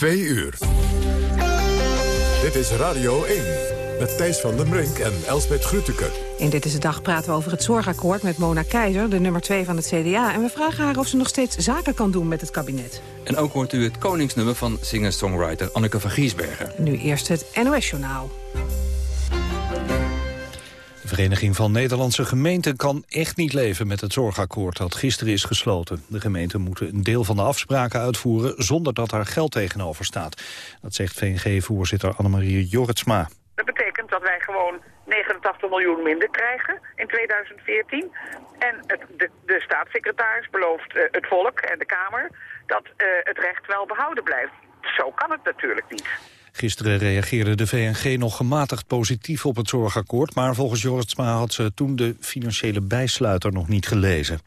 Twee uur. Dit is Radio 1 met Thijs van den Brink en Elsbeth Grütke. In Dit is de Dag praten we over het zorgakkoord met Mona Keizer... de nummer 2 van het CDA. En we vragen haar of ze nog steeds zaken kan doen met het kabinet. En ook hoort u het koningsnummer van singer-songwriter Anneke van Giesbergen. Nu eerst het NOS-journaal. Vereniging van Nederlandse Gemeenten kan echt niet leven met het zorgakkoord dat gisteren is gesloten. De gemeenten moeten een deel van de afspraken uitvoeren zonder dat daar geld tegenover staat. Dat zegt VNG-voorzitter Annemarie Jorritsma. Dat betekent dat wij gewoon 89 miljoen minder krijgen in 2014. En het, de, de staatssecretaris belooft uh, het volk en de Kamer dat uh, het recht wel behouden blijft. Zo kan het natuurlijk niet. Gisteren reageerde de VNG nog gematigd positief op het zorgakkoord... maar volgens Jortsma had ze toen de financiële bijsluiter nog niet gelezen.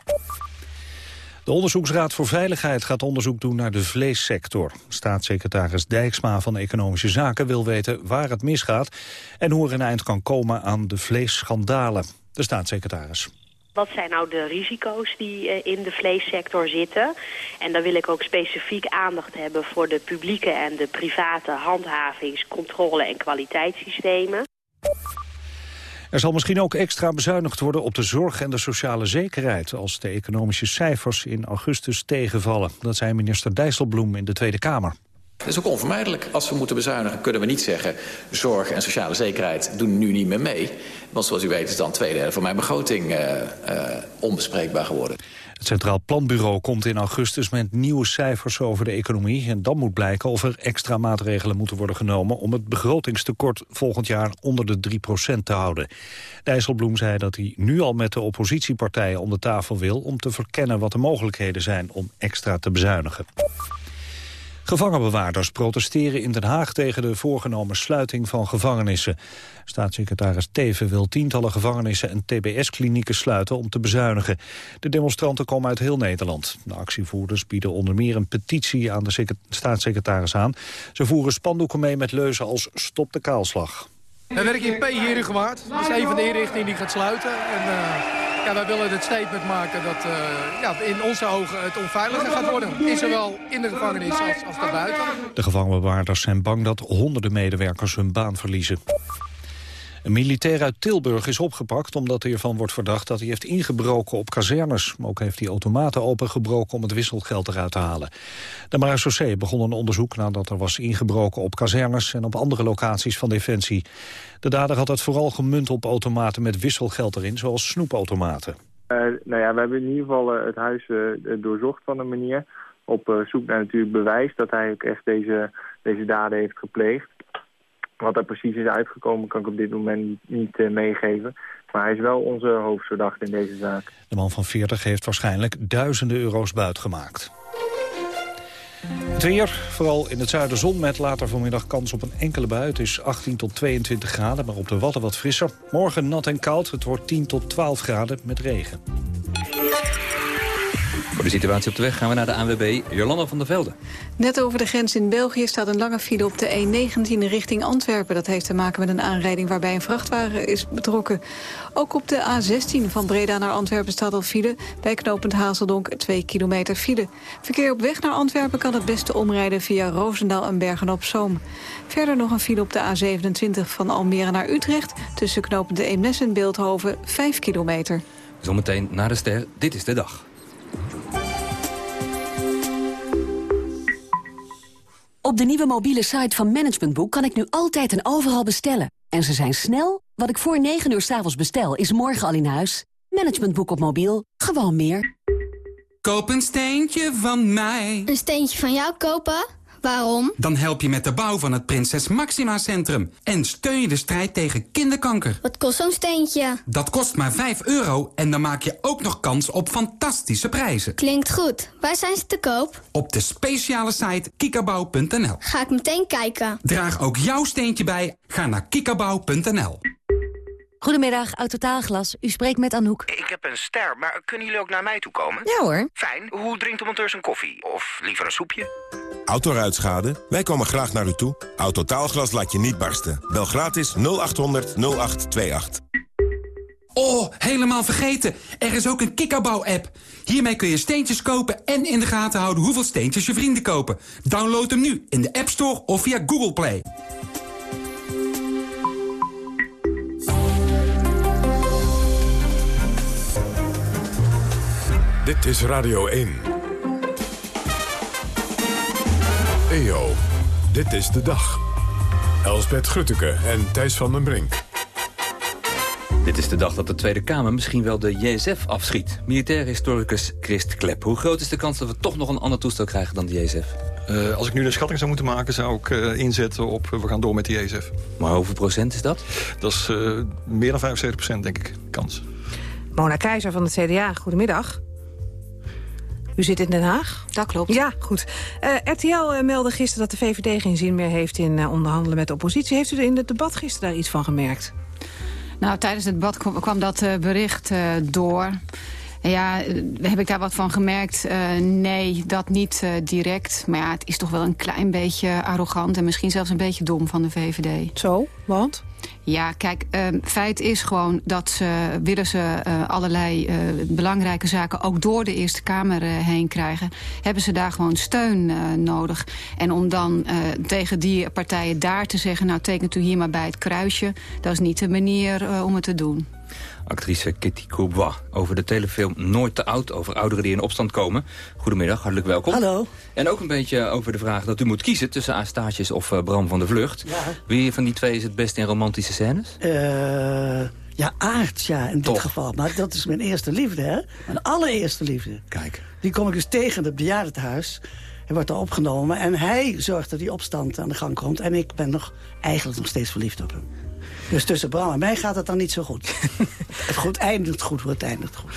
De Onderzoeksraad voor Veiligheid gaat onderzoek doen naar de vleessector. Staatssecretaris Dijksma van Economische Zaken wil weten waar het misgaat... en hoe er een eind kan komen aan de vleesschandalen. De staatssecretaris. Wat zijn nou de risico's die uh, in de vleessector zitten? En dan wil ik ook specifiek aandacht hebben voor de publieke en de private handhavings-, controle- en kwaliteitssystemen. Er zal misschien ook extra bezuinigd worden op de zorg en de sociale zekerheid... als de economische cijfers in augustus tegenvallen. Dat zei minister Dijsselbloem in de Tweede Kamer. Dat is ook onvermijdelijk. Als we moeten bezuinigen kunnen we niet zeggen... zorg en sociale zekerheid doen nu niet meer mee. Want zoals u weet is dan twee derde van mijn begroting uh, uh, onbespreekbaar geworden. Het Centraal Planbureau komt in augustus met nieuwe cijfers over de economie. En dan moet blijken of er extra maatregelen moeten worden genomen... om het begrotingstekort volgend jaar onder de 3% te houden. Dijsselbloem zei dat hij nu al met de oppositiepartijen om de tafel wil... om te verkennen wat de mogelijkheden zijn om extra te bezuinigen. Gevangenbewaarders protesteren in Den Haag tegen de voorgenomen sluiting van gevangenissen. Staatssecretaris Teven wil tientallen gevangenissen en tbs-klinieken sluiten om te bezuinigen. De demonstranten komen uit heel Nederland. De actievoerders bieden onder meer een petitie aan de staatssecretaris aan. Ze voeren spandoeken mee met leuzen als stop de kaalslag. We werken in P hier in Gewaard. Dat is een van de inrichtingen die gaat sluiten. En, uh, ja, wij willen het statement maken dat uh, ja, in onze ogen het onveiliger gaat worden. Is zowel in de gevangenis als, als daarbuiten. De gevangenbewaarders zijn bang dat honderden medewerkers hun baan verliezen. Een militair uit Tilburg is opgepakt omdat hij ervan wordt verdacht dat hij heeft ingebroken op kazernes. Ook heeft hij automaten opengebroken om het wisselgeld eruit te halen. De marechaussee begon een onderzoek nadat er was ingebroken op kazernes en op andere locaties van Defensie. De dader had het vooral gemunt op automaten met wisselgeld erin, zoals snoepautomaten. Uh, nou ja, we hebben in ieder geval uh, het huis uh, doorzocht van een manier. Op zoek naar natuurlijk bewijs dat hij ook echt deze, deze daden heeft gepleegd. Wat er precies is uitgekomen kan ik op dit moment niet, uh, meegeven. Maar hij is wel onze hoofdverdachte in deze zaak. De man van 40 heeft waarschijnlijk duizenden euro's buitgemaakt. Het weer, vooral in het zuiden zon met later vanmiddag kans op een enkele bui. Het is 18 tot 22 graden, maar op de Wadden wat frisser. Morgen nat en koud, het wordt 10 tot 12 graden met regen. Voor de situatie op de weg gaan we naar de ANWB, Jolanda van der Velde. Net over de grens in België staat een lange file op de E19 richting Antwerpen. Dat heeft te maken met een aanrijding waarbij een vrachtwagen is betrokken. Ook op de A16 van Breda naar Antwerpen staat al file. Bij knooppunt Hazeldonk 2 kilometer file. Verkeer op weg naar Antwerpen kan het beste omrijden via Roosendaal en Bergen-op-Zoom. Verder nog een file op de A27 van Almere naar Utrecht... tussen knooppunt de Eemnes en Beeldhoven 5 kilometer. Zometeen naar de ster, dit is de dag. Op de nieuwe mobiele site van Management Boek kan ik nu altijd en overal bestellen. En ze zijn snel. Wat ik voor 9 uur 's avonds bestel, is morgen al in huis. Management Boek op mobiel. Gewoon meer. Koop een steentje van mij. Een steentje van jou kopen? Waarom? Dan help je met de bouw van het Prinses Maxima Centrum. En steun je de strijd tegen kinderkanker. Wat kost zo'n steentje? Dat kost maar 5 euro en dan maak je ook nog kans op fantastische prijzen. Klinkt goed. Waar zijn ze te koop? Op de speciale site kikkerbouw.nl. Ga ik meteen kijken. Draag ook jouw steentje bij. Ga naar kikkerbouw.nl. Goedemiddag, Autotaalglas. U spreekt met Anouk. Ik heb een ster, maar kunnen jullie ook naar mij toe komen? Ja hoor. Fijn. Hoe drinkt de monteur zijn koffie? Of liever een soepje? Autoruitschade? Wij komen graag naar u toe. Autotaalglas laat je niet barsten. Bel gratis 0800 0828. Oh, helemaal vergeten. Er is ook een kikkerbouw-app. Hiermee kun je steentjes kopen en in de gaten houden hoeveel steentjes je vrienden kopen. Download hem nu in de App Store of via Google Play. Dit is Radio 1. EO, dit is de dag. Elsbeth Grutteke en Thijs van den Brink. Dit is de dag dat de Tweede Kamer misschien wel de JSF afschiet. Militair historicus Christ Klep. Hoe groot is de kans dat we toch nog een ander toestel krijgen dan de JSF? Uh, als ik nu de schatting zou moeten maken, zou ik uh, inzetten op uh, we gaan door met de JSF. Maar hoeveel procent is dat? Dat is meer dan 75 procent, denk ik, kans. Mona Keizer van het CDA, goedemiddag. U zit in Den Haag? Dat klopt. Ja, goed. Uh, RTL uh, meldde gisteren dat de VVD geen zin meer heeft in uh, onderhandelen met de oppositie. Heeft u er in het debat gisteren daar iets van gemerkt? Nou, tijdens het debat kwam, kwam dat bericht door. Ja, heb ik daar wat van gemerkt? nee, dat niet direct. Maar ja, het is toch wel een klein beetje arrogant... en misschien zelfs een beetje dom van de VVD. Zo, want? Ja, kijk, um, feit is gewoon dat ze, willen ze uh, allerlei uh, belangrijke zaken ook door de Eerste Kamer uh, heen krijgen, hebben ze daar gewoon steun nodig. En om dan tegen die partijen daar te zeggen, nou tekent u hier maar bij het kruisje, dat is niet de manier om het te doen. Actrice Kitty Courbois over de telefilm Nooit te oud... over ouderen die in opstand komen. Goedemiddag, hartelijk welkom. Hallo. En ook een beetje over de vraag dat u moet kiezen... tussen Aastaatjes of uh, Bram van de Vlucht. Ja. Wie van die twee is het best in romantische scènes? Uh, ja, Aard, ja, in dit geval. Maar dat is mijn eerste liefde, hè? Mijn allereerste liefde. Kijk. Die kom ik dus tegen in het bejaardentehuis. Hij wordt daar opgenomen en hij zorgt dat die opstand aan de gang komt. En ik ben nog, eigenlijk nog steeds verliefd op hem. Dus tussen Bram en mij gaat het dan niet zo goed. het goed eindigt goed, het eindigt goed.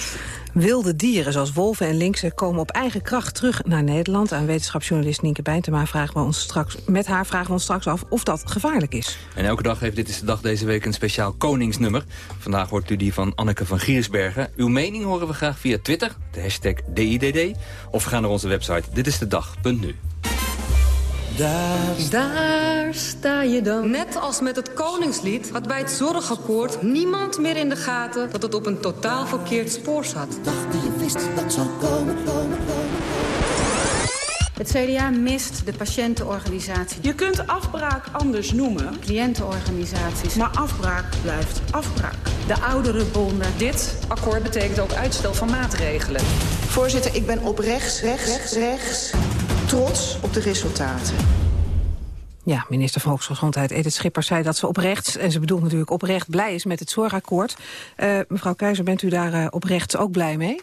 Wilde dieren zoals wolven en linksen komen op eigen kracht terug naar Nederland. Aan wetenschapsjournalist Nienke Bijntema vragen we ons straks, met haar vragen we ons straks af of dat gevaarlijk is. En elke dag heeft Dit is de Dag deze week een speciaal koningsnummer. Vandaag hoort u die van Anneke van Giersbergen. Uw mening horen we graag via Twitter, de hashtag DIDD. Of gaan naar onze website ditistedag.nu. Daar, Daar sta je dan. Net als met het Koningslied had bij het zorgakkoord niemand meer in de gaten dat het op een totaal verkeerd spoor zat. Dacht je wist dat zou komen, komen, komen. Het CDA mist de patiëntenorganisatie. Je kunt afbraak anders noemen. Cliëntenorganisaties. Maar afbraak blijft afbraak. De ouderenbonden. Dit akkoord betekent ook uitstel van maatregelen. Voorzitter, ik ben oprecht, rechts, rechts, rechts trots op de resultaten. Ja, minister van Volksgezondheid Edith Schippers zei dat ze oprecht... en ze bedoelt natuurlijk oprecht blij is met het zorgakkoord. Uh, mevrouw Keizer, bent u daar uh, oprecht ook blij mee?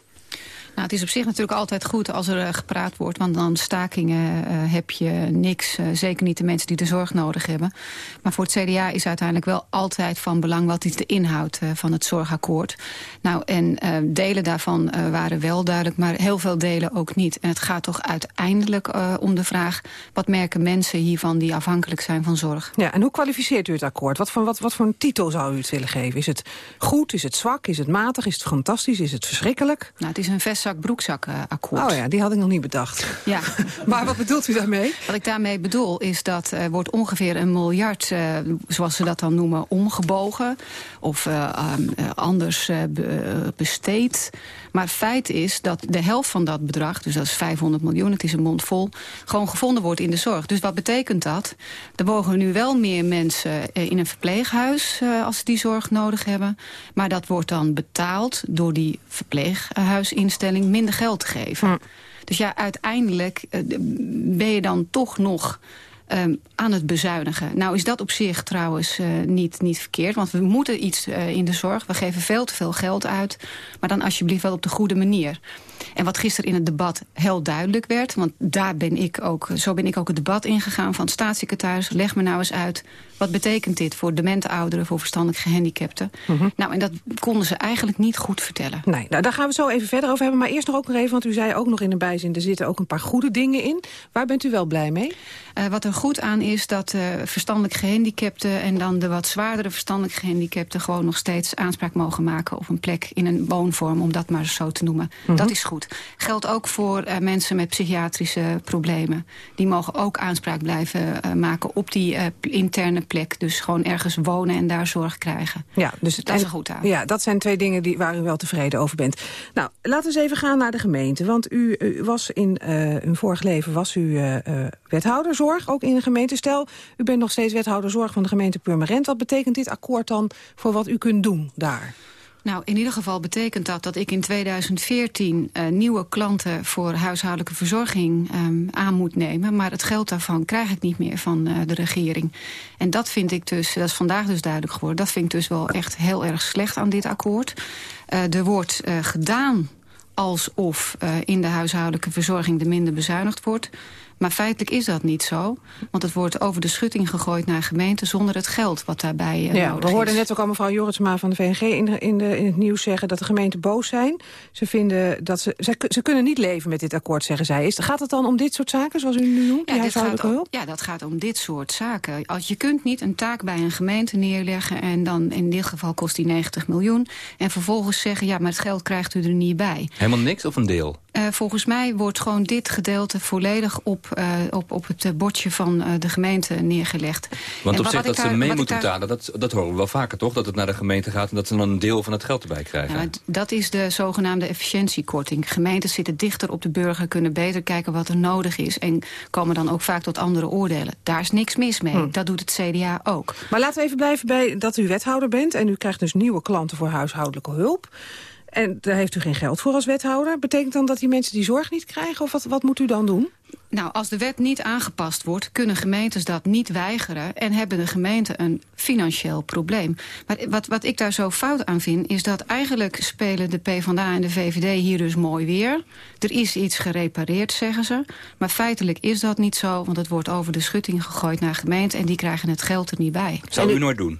Nou, het is op zich natuurlijk altijd goed als er uh, gepraat wordt... want dan stakingen uh, heb je niks. Uh, zeker niet de mensen die de zorg nodig hebben. Maar voor het CDA is uiteindelijk wel altijd van belang... wat is de inhoud van het zorgakkoord. Nou, en delen daarvan waren wel duidelijk... maar heel veel delen ook niet. En het gaat toch uiteindelijk om de vraag... wat merken mensen hiervan die afhankelijk zijn van zorg? Ja, en hoe kwalificeert u het akkoord? Wat voor, wat, wat voor een titel zou u het willen geven? Is het goed? Is het zwak? Is het matig? Is het fantastisch? Is het verschrikkelijk? Nou, het is een vest vestzak-broekzak-akkoord. Oh ja, die had ik nog niet bedacht. Ja. maar wat bedoelt u daarmee? Wat ik daarmee bedoel is dat er uh, wordt ongeveer een miljard, uh, zoals ze dat dan noemen, omgebogen. Of uh, anders be besteed. Maar feit is dat de helft van dat bedrag, dus dat is 500 miljoen, het is een mond vol, gewoon gevonden wordt in de zorg. Dus wat betekent dat? Er mogen nu wel meer mensen in een verpleeghuis als ze die zorg nodig hebben. Maar dat wordt dan betaald door die verpleeghuisinstelling minder geld te geven. Dus ja, uiteindelijk uh, ben je dan toch nog um, aan het bezuinigen. Nou is dat op zich trouwens uh, niet, niet verkeerd. Want we moeten iets uh, in de zorg. We geven veel te veel geld uit. Maar dan alsjeblieft wel op de goede manier. En wat gisteren in het debat heel duidelijk werd... want daar ben ik ook, zo ben ik ook het debat ingegaan van staatssecretaris... leg me nou eens uit, wat betekent dit voor demente ouderen... voor verstandelijk gehandicapten? Mm -hmm. Nou, en dat konden ze eigenlijk niet goed vertellen. Nee, nou, daar gaan we zo even verder over hebben. Maar eerst nog ook nog even, want u zei ook nog in de bijzin... er zitten ook een paar goede dingen in. Waar bent u wel blij mee? Uh, wat er goed aan is dat uh, verstandelijk gehandicapten... en dan de wat zwaardere verstandelijk gehandicapten... gewoon nog steeds aanspraak mogen maken op een plek in een woonvorm... om dat maar zo te noemen. Mm -hmm. Dat is goed. Geldt ook voor uh, mensen met psychiatrische problemen. Die mogen ook aanspraak blijven maken op die interne plek. Dus gewoon ergens wonen en daar zorg krijgen. Ja, dus dat is goed aan. Ja, dat zijn twee dingen die, waar u wel tevreden over bent. Nou, laten we eens even gaan naar de gemeente. Want u, u was in uw vorig leven was u wethouderzorg, ook in de gemeente. Stel, u bent nog steeds wethouderzorg van de gemeente Purmerend. Wat betekent dit akkoord dan voor wat u kunt doen daar? Nou, in ieder geval betekent dat dat ik in 2014 uh, nieuwe klanten voor huishoudelijke verzorging um, aan moet nemen. Maar het geld daarvan krijg ik niet meer van uh, de regering. En dat vind ik dus, dat is vandaag dus duidelijk geworden, dat vind ik dus wel echt heel erg slecht aan dit akkoord. Uh, er wordt gedaan alsof in de huishoudelijke verzorging er minder bezuinigd wordt. Maar feitelijk is dat niet zo. Want het wordt over de schutting gegooid naar gemeenten... zonder het geld wat daarbij uh, ja, nodig We hoorden is. net ook al mevrouw Jorritsma van de VNG in, de, in, de, in het nieuws zeggen... dat de gemeenten boos zijn. Ze vinden dat ze, ze, ze kunnen niet leven met dit akkoord, zeggen zij. Is, gaat het dan om dit soort zaken, zoals u nu noemt? Ja, dit gaat om, ja, dat gaat om dit soort zaken. Als je kunt niet een taak bij een gemeente neerleggen... en dan in dit geval kost die 90 miljoen... en vervolgens zeggen, ja, maar het geld krijgt u er niet bij. Helemaal niks of een deel? Uh, volgens mij wordt gewoon dit gedeelte volledig op, uh, op, op het bordje van uh, de gemeente neergelegd. Want op zich dat ze mee moeten betalen, dat, dat horen we wel vaker toch? Dat het naar de gemeente gaat en dat ze dan een deel van het geld erbij krijgen. Ja, dat is de zogenaamde efficiëntiekorting. Gemeentes zitten dichter op de burger, kunnen beter kijken wat er nodig is... en komen dan ook vaak tot andere oordelen. Daar is niks mis mee. Hm. Dat doet het CDA ook. Maar laten we even blijven bij dat u wethouder bent... en u krijgt dus nieuwe klanten voor huishoudelijke hulp... En daar heeft u geen geld voor als wethouder. Betekent dan dat die mensen die zorg niet krijgen? Of wat, wat moet u dan doen? Nou, als de wet niet aangepast wordt, kunnen gemeentes dat niet weigeren... en hebben de gemeenten een financieel probleem. Maar wat, wat ik daar zo fout aan vind, is dat eigenlijk spelen de PvdA en de VVD hier dus mooi weer. Er is iets gerepareerd, zeggen ze. Maar feitelijk is dat niet zo, want het wordt over de schutting gegooid naar gemeenten... en die krijgen het geld er niet bij. Zou u nooit doen?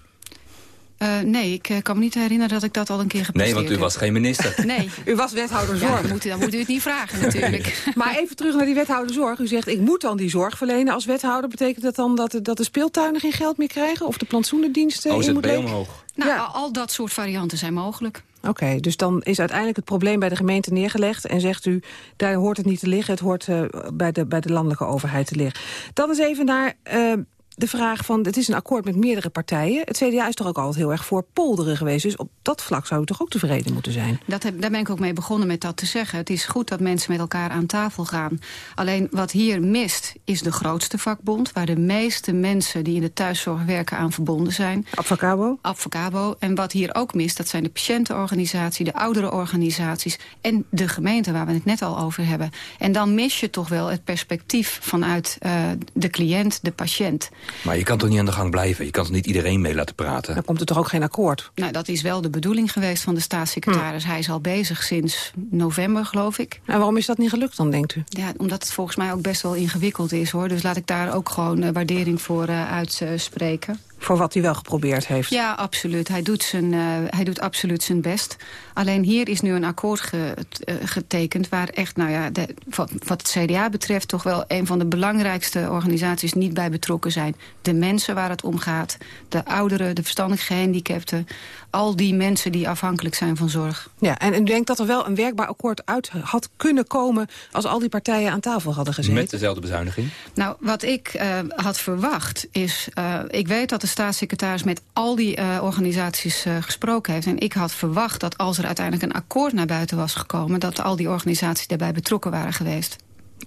Uh, nee, ik uh, kan me niet herinneren dat ik dat al een keer gepresteerd Nee, want u was geen minister. nee. U was wethouder zorg. Ja, dan, moet u, dan moet u het niet vragen natuurlijk. maar even terug naar die wethouder zorg. U zegt, ik moet dan die zorg verlenen als wethouder. Betekent dat dan dat de, dat de speeltuinen geen geld meer krijgen? Of de plantsoenendiensten OZB in moet omhoog. Nou, ja. al dat soort varianten zijn mogelijk. Oké, okay, dus dan is uiteindelijk het probleem bij de gemeente neergelegd... en zegt u, daar hoort het niet te liggen, het hoort uh, bij, de, bij de landelijke overheid te liggen. Dan eens even naar uh, de vraag van, het is een akkoord met meerdere partijen. Het CDA is toch ook altijd heel erg voor polderen geweest. Dus op dat vlak zou u toch ook tevreden moeten zijn? Dat heb, daar ben ik ook mee begonnen met dat te zeggen. Het is goed dat mensen met elkaar aan tafel gaan. Alleen wat hier mist, is de grootste vakbond... waar de meeste mensen die in de thuiszorg werken aan verbonden zijn. Advocabo? Advocabo. En wat hier ook mist, dat zijn de patiëntenorganisatie... de ouderenorganisaties en de gemeente waar we het net al over hebben. En dan mis je toch wel het perspectief vanuit uh, de cliënt, de patiënt. Maar je kan toch niet aan de gang blijven? Je kan toch niet iedereen mee laten praten? Dan komt er toch ook geen akkoord? Nou, dat is wel de bedoeling geweest van de staatssecretaris. Hm. Hij is al bezig sinds november, geloof ik. En waarom is dat niet gelukt dan, denkt u? Ja, omdat het volgens mij ook best wel ingewikkeld is, hoor. Dus laat ik daar ook gewoon uh, waardering voor uh, uitspreken. Voor wat hij wel geprobeerd heeft? Ja, absoluut. Hij doet, zijn, uh, hij doet absoluut zijn best. Alleen hier is nu een akkoord ge, uh, getekend... waar echt, nou ja, de, wat, wat het CDA betreft... toch wel een van de belangrijkste organisaties niet bij betrokken zijn. De mensen waar het om gaat. De ouderen, de verstandig gehandicapten. Al die mensen die afhankelijk zijn van zorg. Ja, en u denkt dat er wel een werkbaar akkoord uit had kunnen komen... als al die partijen aan tafel hadden gezeten? Met dezelfde bezuiniging? Nou, wat ik uh, had verwacht is... ik weet dat de staatssecretaris met al die uh, organisaties uh, gesproken heeft. En ik had verwacht dat als er uiteindelijk een akkoord naar buiten was gekomen... dat al die organisaties daarbij betrokken waren geweest.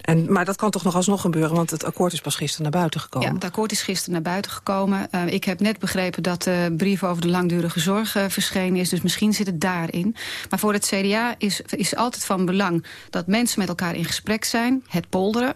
En, maar dat kan toch nog alsnog gebeuren, want het akkoord is pas gisteren naar buiten gekomen. Ja, het akkoord is gisteren naar buiten gekomen. Uh, ik heb net begrepen dat de brief over de langdurige zorg uh, verschenen is. Dus misschien zit het daarin. Maar voor het CDA is, is altijd van belang dat mensen met elkaar in gesprek zijn. Het polderen.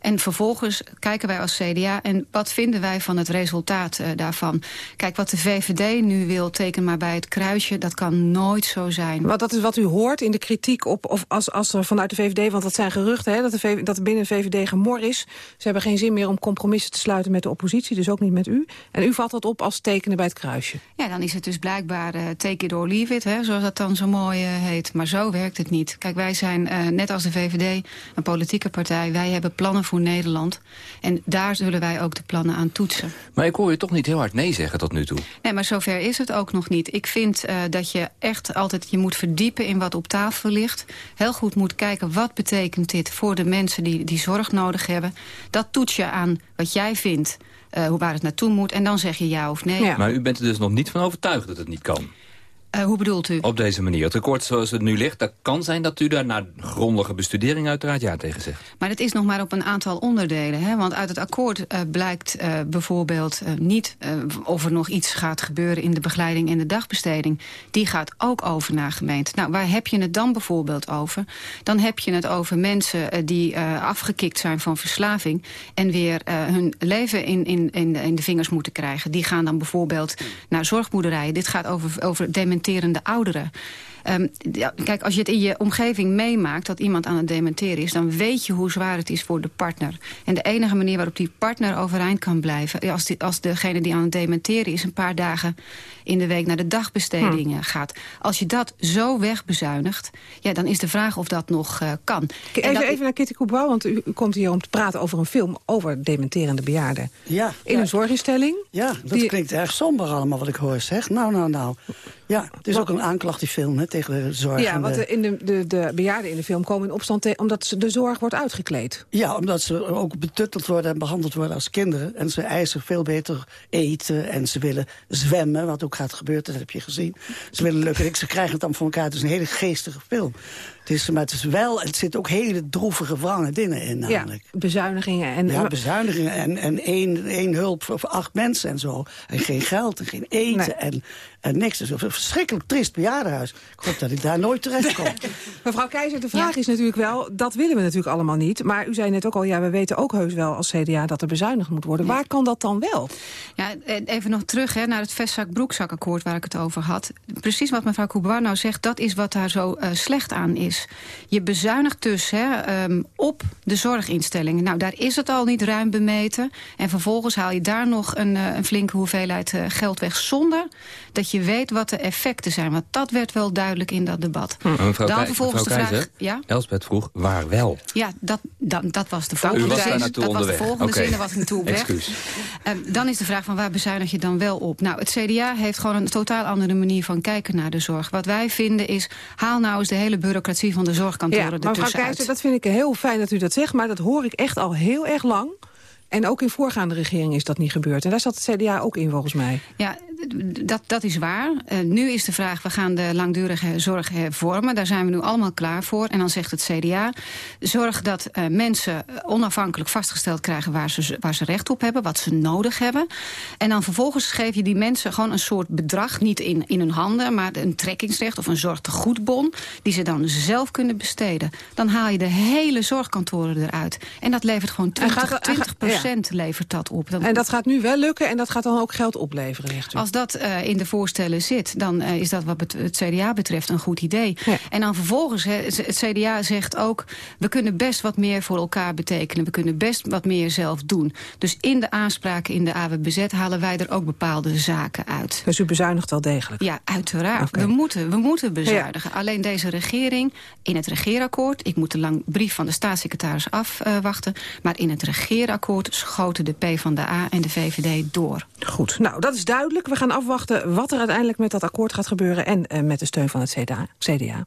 En vervolgens kijken wij als CDA en wat vinden wij van het resultaat uh, daarvan. Kijk, wat de VVD nu wil, teken maar bij het kruisje, dat kan nooit zo zijn. Maar dat is wat u hoort in de kritiek op, of als, als er vanuit de VVD, want dat zijn geruchten, hè, dat, de VVD, dat er binnen de VVD gemor is. Ze hebben geen zin meer om compromissen te sluiten met de oppositie, dus ook niet met u. En u vat dat op als tekenen bij het kruisje. Ja, dan is het dus blijkbaar uh, take it or leave it, hè, zoals dat dan zo mooi uh, heet. Maar zo werkt het niet. Kijk, wij zijn, net als de VVD, een politieke partij. Wij hebben plannen voor Nederland. En daar zullen wij ook de plannen aan toetsen. Maar ik hoor je toch niet heel hard nee zeggen tot nu toe. Nee, maar zover is het ook nog niet. Ik vind uh, dat je echt altijd je moet verdiepen in wat op tafel ligt. Heel goed moet kijken wat betekent dit voor de mensen die, die zorg nodig hebben. Dat toets je aan wat jij vindt, uh, hoe waar het naartoe moet. En dan zeg je ja of nee. Ja. Maar u bent er dus nog niet van overtuigd dat het niet kan? Uh, hoe bedoelt u? Op deze manier. Het akkoord zoals het nu ligt, dat kan zijn dat u daar na grondige bestudering uiteraard ja tegen zegt. Maar het is nog maar op een aantal onderdelen. Hè? Want uit het akkoord uh, blijkt uh, bijvoorbeeld niet of er nog iets gaat gebeuren in de begeleiding en de dagbesteding. Die gaat ook over naar gemeente. Nou, waar heb je het dan bijvoorbeeld over? Dan heb je het over mensen die afgekikt zijn van verslaving en weer hun leven in, in, in, in, de vingers moeten krijgen. Die gaan dan bijvoorbeeld naar zorgboerderijen. Dit gaat over, over dementerende ouderen. Um, ja, kijk, als je het in je omgeving meemaakt dat iemand aan het dementeren is... dan weet je hoe zwaar het is voor de partner. En de enige manier waarop die partner overeind kan blijven... als, die, als degene die aan het dementeren is... een paar dagen in de week naar de dagbesteding hmm. gaat. Als je dat zo wegbezuinigt, ja, dan is de vraag of dat nog uh, kan. Even, dat... even naar Kitty Koebouw, want u, u, komt hier om te praten over een film... over dementerende bejaarden. Ja. In ja. een zorginstelling. Ja, dat die... klinkt erg somber allemaal wat ik hoor, zeg. Nou, nou, nou. Ja, het is ook een aanklacht, die film, hè, tegen de zorg. Ja, want de, in de, de, de bejaarden in de film komen in opstand... omdat de zorg wordt uitgekleed. Ja, omdat ze ook betutteld worden en behandeld worden als kinderen. En ze eisen veel beter eten en ze willen zwemmen, wat ook gaat gebeuren, dat heb je gezien. Ze willen leuke ze krijgen het dan voor elkaar. Het is een hele geestige film. Het is, maar het is wel, het zit ook hele droevige, wrange dingen in namelijk. Ja, bezuinigingen. En, ja, bezuinigingen en, en één, één hulp voor acht mensen en zo. En geen geld en geen eten nee. en, en niks. Dus een verschrikkelijk triest bejaardenhuis. Ik hoop dat ik daar nooit terecht kom. Mevrouw Keizer, de vraag ja. is natuurlijk wel, dat willen we natuurlijk allemaal niet. Maar u zei net ook al, ja, we weten ook heus wel als CDA dat er bezuinigd moet worden. Ja. Waar kan dat dan wel? Ja, even nog terug hè, naar het vestzak-broekzakakkoord waar ik het over had. Precies wat mevrouw Coubar nou zegt, dat is wat daar zo uh, slecht aan is. Je bezuinigt dus hè, um, op de zorginstellingen. Nou, daar is het al niet ruim bemeten. En vervolgens haal je daar nog een, uh, een flinke hoeveelheid uh, geld weg... zonder dat je weet wat de effecten zijn. Want dat werd wel duidelijk in dat debat. Hm. Mevrouw Dan vervolgens mevrouw de vraag... Keizer, ja? Elsbeth vroeg, waar wel? Ja, dat, dat, dat was de volgende was zin. dat was de volgende okay. zin, daar was ik naartoe op weg. Um, dan is de vraag van waar bezuinig je dan wel op? Nou, het CDA heeft gewoon een totaal andere manier van kijken naar de zorg. Wat wij vinden is, haal nou eens de hele bureaucratie van de zorgkantoren ja, maar mevrouw Keizer, dat vind ik heel fijn dat u dat zegt... maar dat hoor ik echt al heel erg lang. En ook in voorgaande regeringen is dat niet gebeurd. En daar zat het CDA ook in, volgens mij. Ja, dat, dat is waar. Uh, nu is de vraag, we gaan de langdurige zorg hervormen. Daar zijn we nu allemaal klaar voor. En dan zegt het CDA, zorg dat uh, mensen onafhankelijk vastgesteld krijgen... Waar ze, waar ze recht op hebben, wat ze nodig hebben. En dan vervolgens geef je die mensen gewoon een soort bedrag... niet in, in hun handen, maar een trekkingsrecht of een zorgtegoedbon... die ze dan zelf kunnen besteden. Dan haal je de hele zorgkantoren eruit. En dat levert gewoon 20, gaat, 20 procent ja. levert dat op. Dan, en dat gaat nu wel lukken en dat gaat dan ook geld opleveren, u? Als dat uh, in de voorstellen zit, dan uh, is dat wat het CDA betreft een goed idee. Ja. En dan vervolgens, he, het CDA zegt ook... we kunnen best wat meer voor elkaar betekenen. We kunnen best wat meer zelf doen. Dus in de aanspraken in de AWBZ halen wij er ook bepaalde zaken uit. Dus u bezuinigt wel degelijk? Ja, uiteraard. Okay. We, moeten, we moeten bezuinigen. Ja. Alleen deze regering, in het regeerakkoord... ik moet de lang brief van de staatssecretaris afwachten... Uh, maar in het regeerakkoord schoten de PvdA en de VVD door. Goed, nou dat is duidelijk. We gaan afwachten wat er uiteindelijk met dat akkoord gaat gebeuren... en uh, met de steun van het CDA. CDA.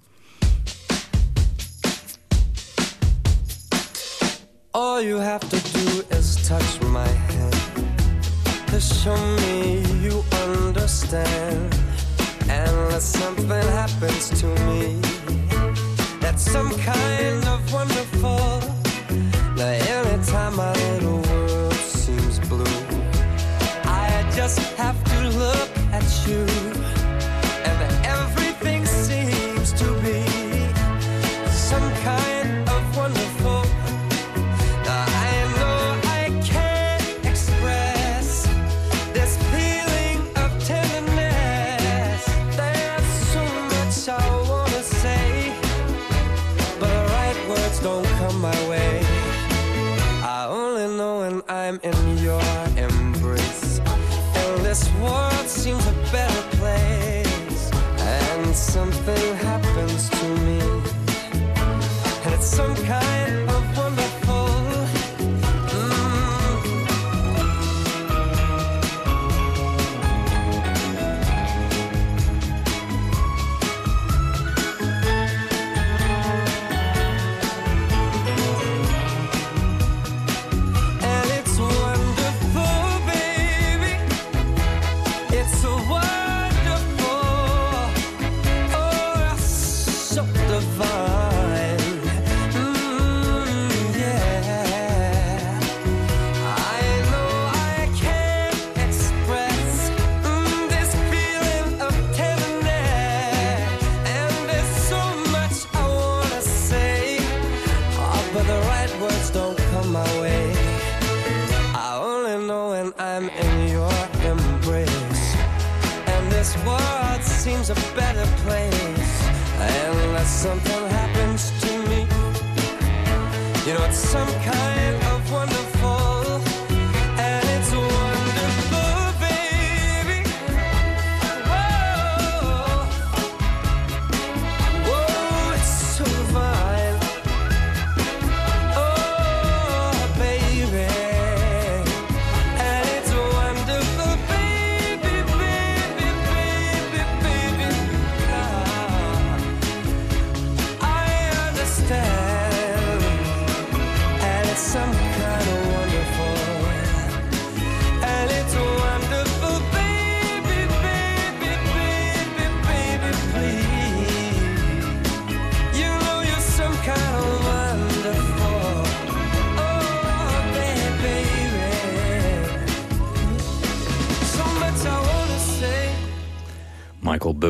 All you have to do is touch my hand To show me you understand Unless something happens to me That's some kind of wonderful Now anytime my little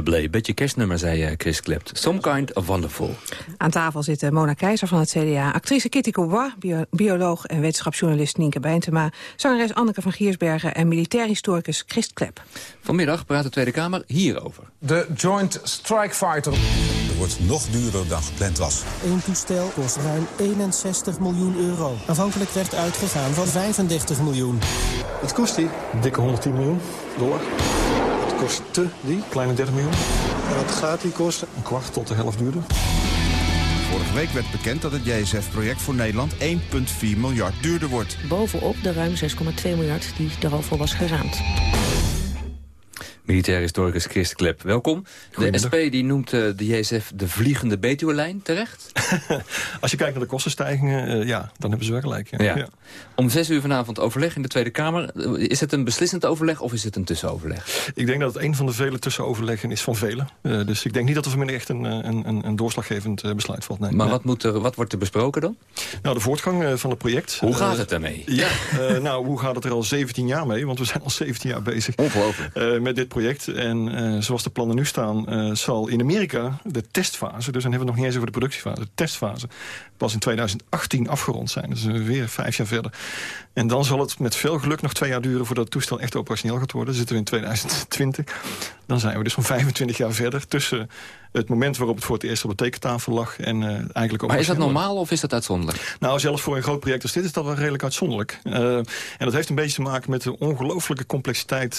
Bublé, beetje kerstnummer, zei eh, Chris Klept. Some kind of wonderful. Aan tafel zitten Mona Keizer van het CDA, actrice Kitty Cobois, bio bioloog en wetenschapsjournalist Nienke Bijntema, zangeres Anneke van Giersbergen en militair historicus Christ Klep. Vanmiddag praat de Tweede Kamer hierover. De Joint Strike Fighter. Er wordt nog duurder dan gepland was. Eén toestel kost ruim 61 miljoen euro. Aanvankelijk werd uitgegaan van 35 miljoen. Wat kost die? Dikke 110 miljoen dollar. Wat kost die? Kleine 30 miljoen. En wat gaat die kosten? Een kwart tot de helft duurder. Vorige week werd bekend dat het JSF-project voor Nederland 1,4 miljard duurder wordt. Bovenop de ruim 6,2 miljard die er al voor was geraamd. Militair historicus Chris Klep, welkom. De. SP die noemt eh, de JSF de vliegende Betuwe-lijn, terecht? Als je kijkt naar de kostenstijgingen, eh, ja, dan hebben ze wel gelijk. Ja. Ja. Ja. Om zes uur vanavond overleg in de Tweede Kamer. Eh, Is het een beslissend overleg of is het een tussenoverleg? Ik denk dat het een van de vele tussenoverleggen is van velen. Dus ik denk niet dat er vanmiddag echt een, een, een, een doorslaggevend besluit valt. Nee. Maar Nee. wat, moet er, wat wordt er besproken dan? Nou, de voortgang van het project. Hoe gaat het daarmee? Ja, nou, hoe gaat het er al 17 jaar mee? Want we zijn al 17 jaar bezig. Ongelooflijk. met dit project. En eh, zoals de plannen nu staan, eh, zal in Amerika de testfase... dus dan hebben we het nog niet eens over de productiefase... de testfase pas in 2018 afgerond zijn. Dus weer vijf jaar verder. En dan zal het met veel geluk nog twee jaar duren... voordat het toestel echt operationeel gaat worden. Dan zitten we in 2020. Dan zijn we dus van 25 jaar verder... tussen het moment waarop het voor het eerst op de tekentafel lag... en eh, eigenlijk Maar is dat normaal of is dat uitzonderlijk? Nou, zelfs voor een groot project als dit is dat wel redelijk uitzonderlijk. En dat heeft een beetje te maken met de ongelooflijke complexiteit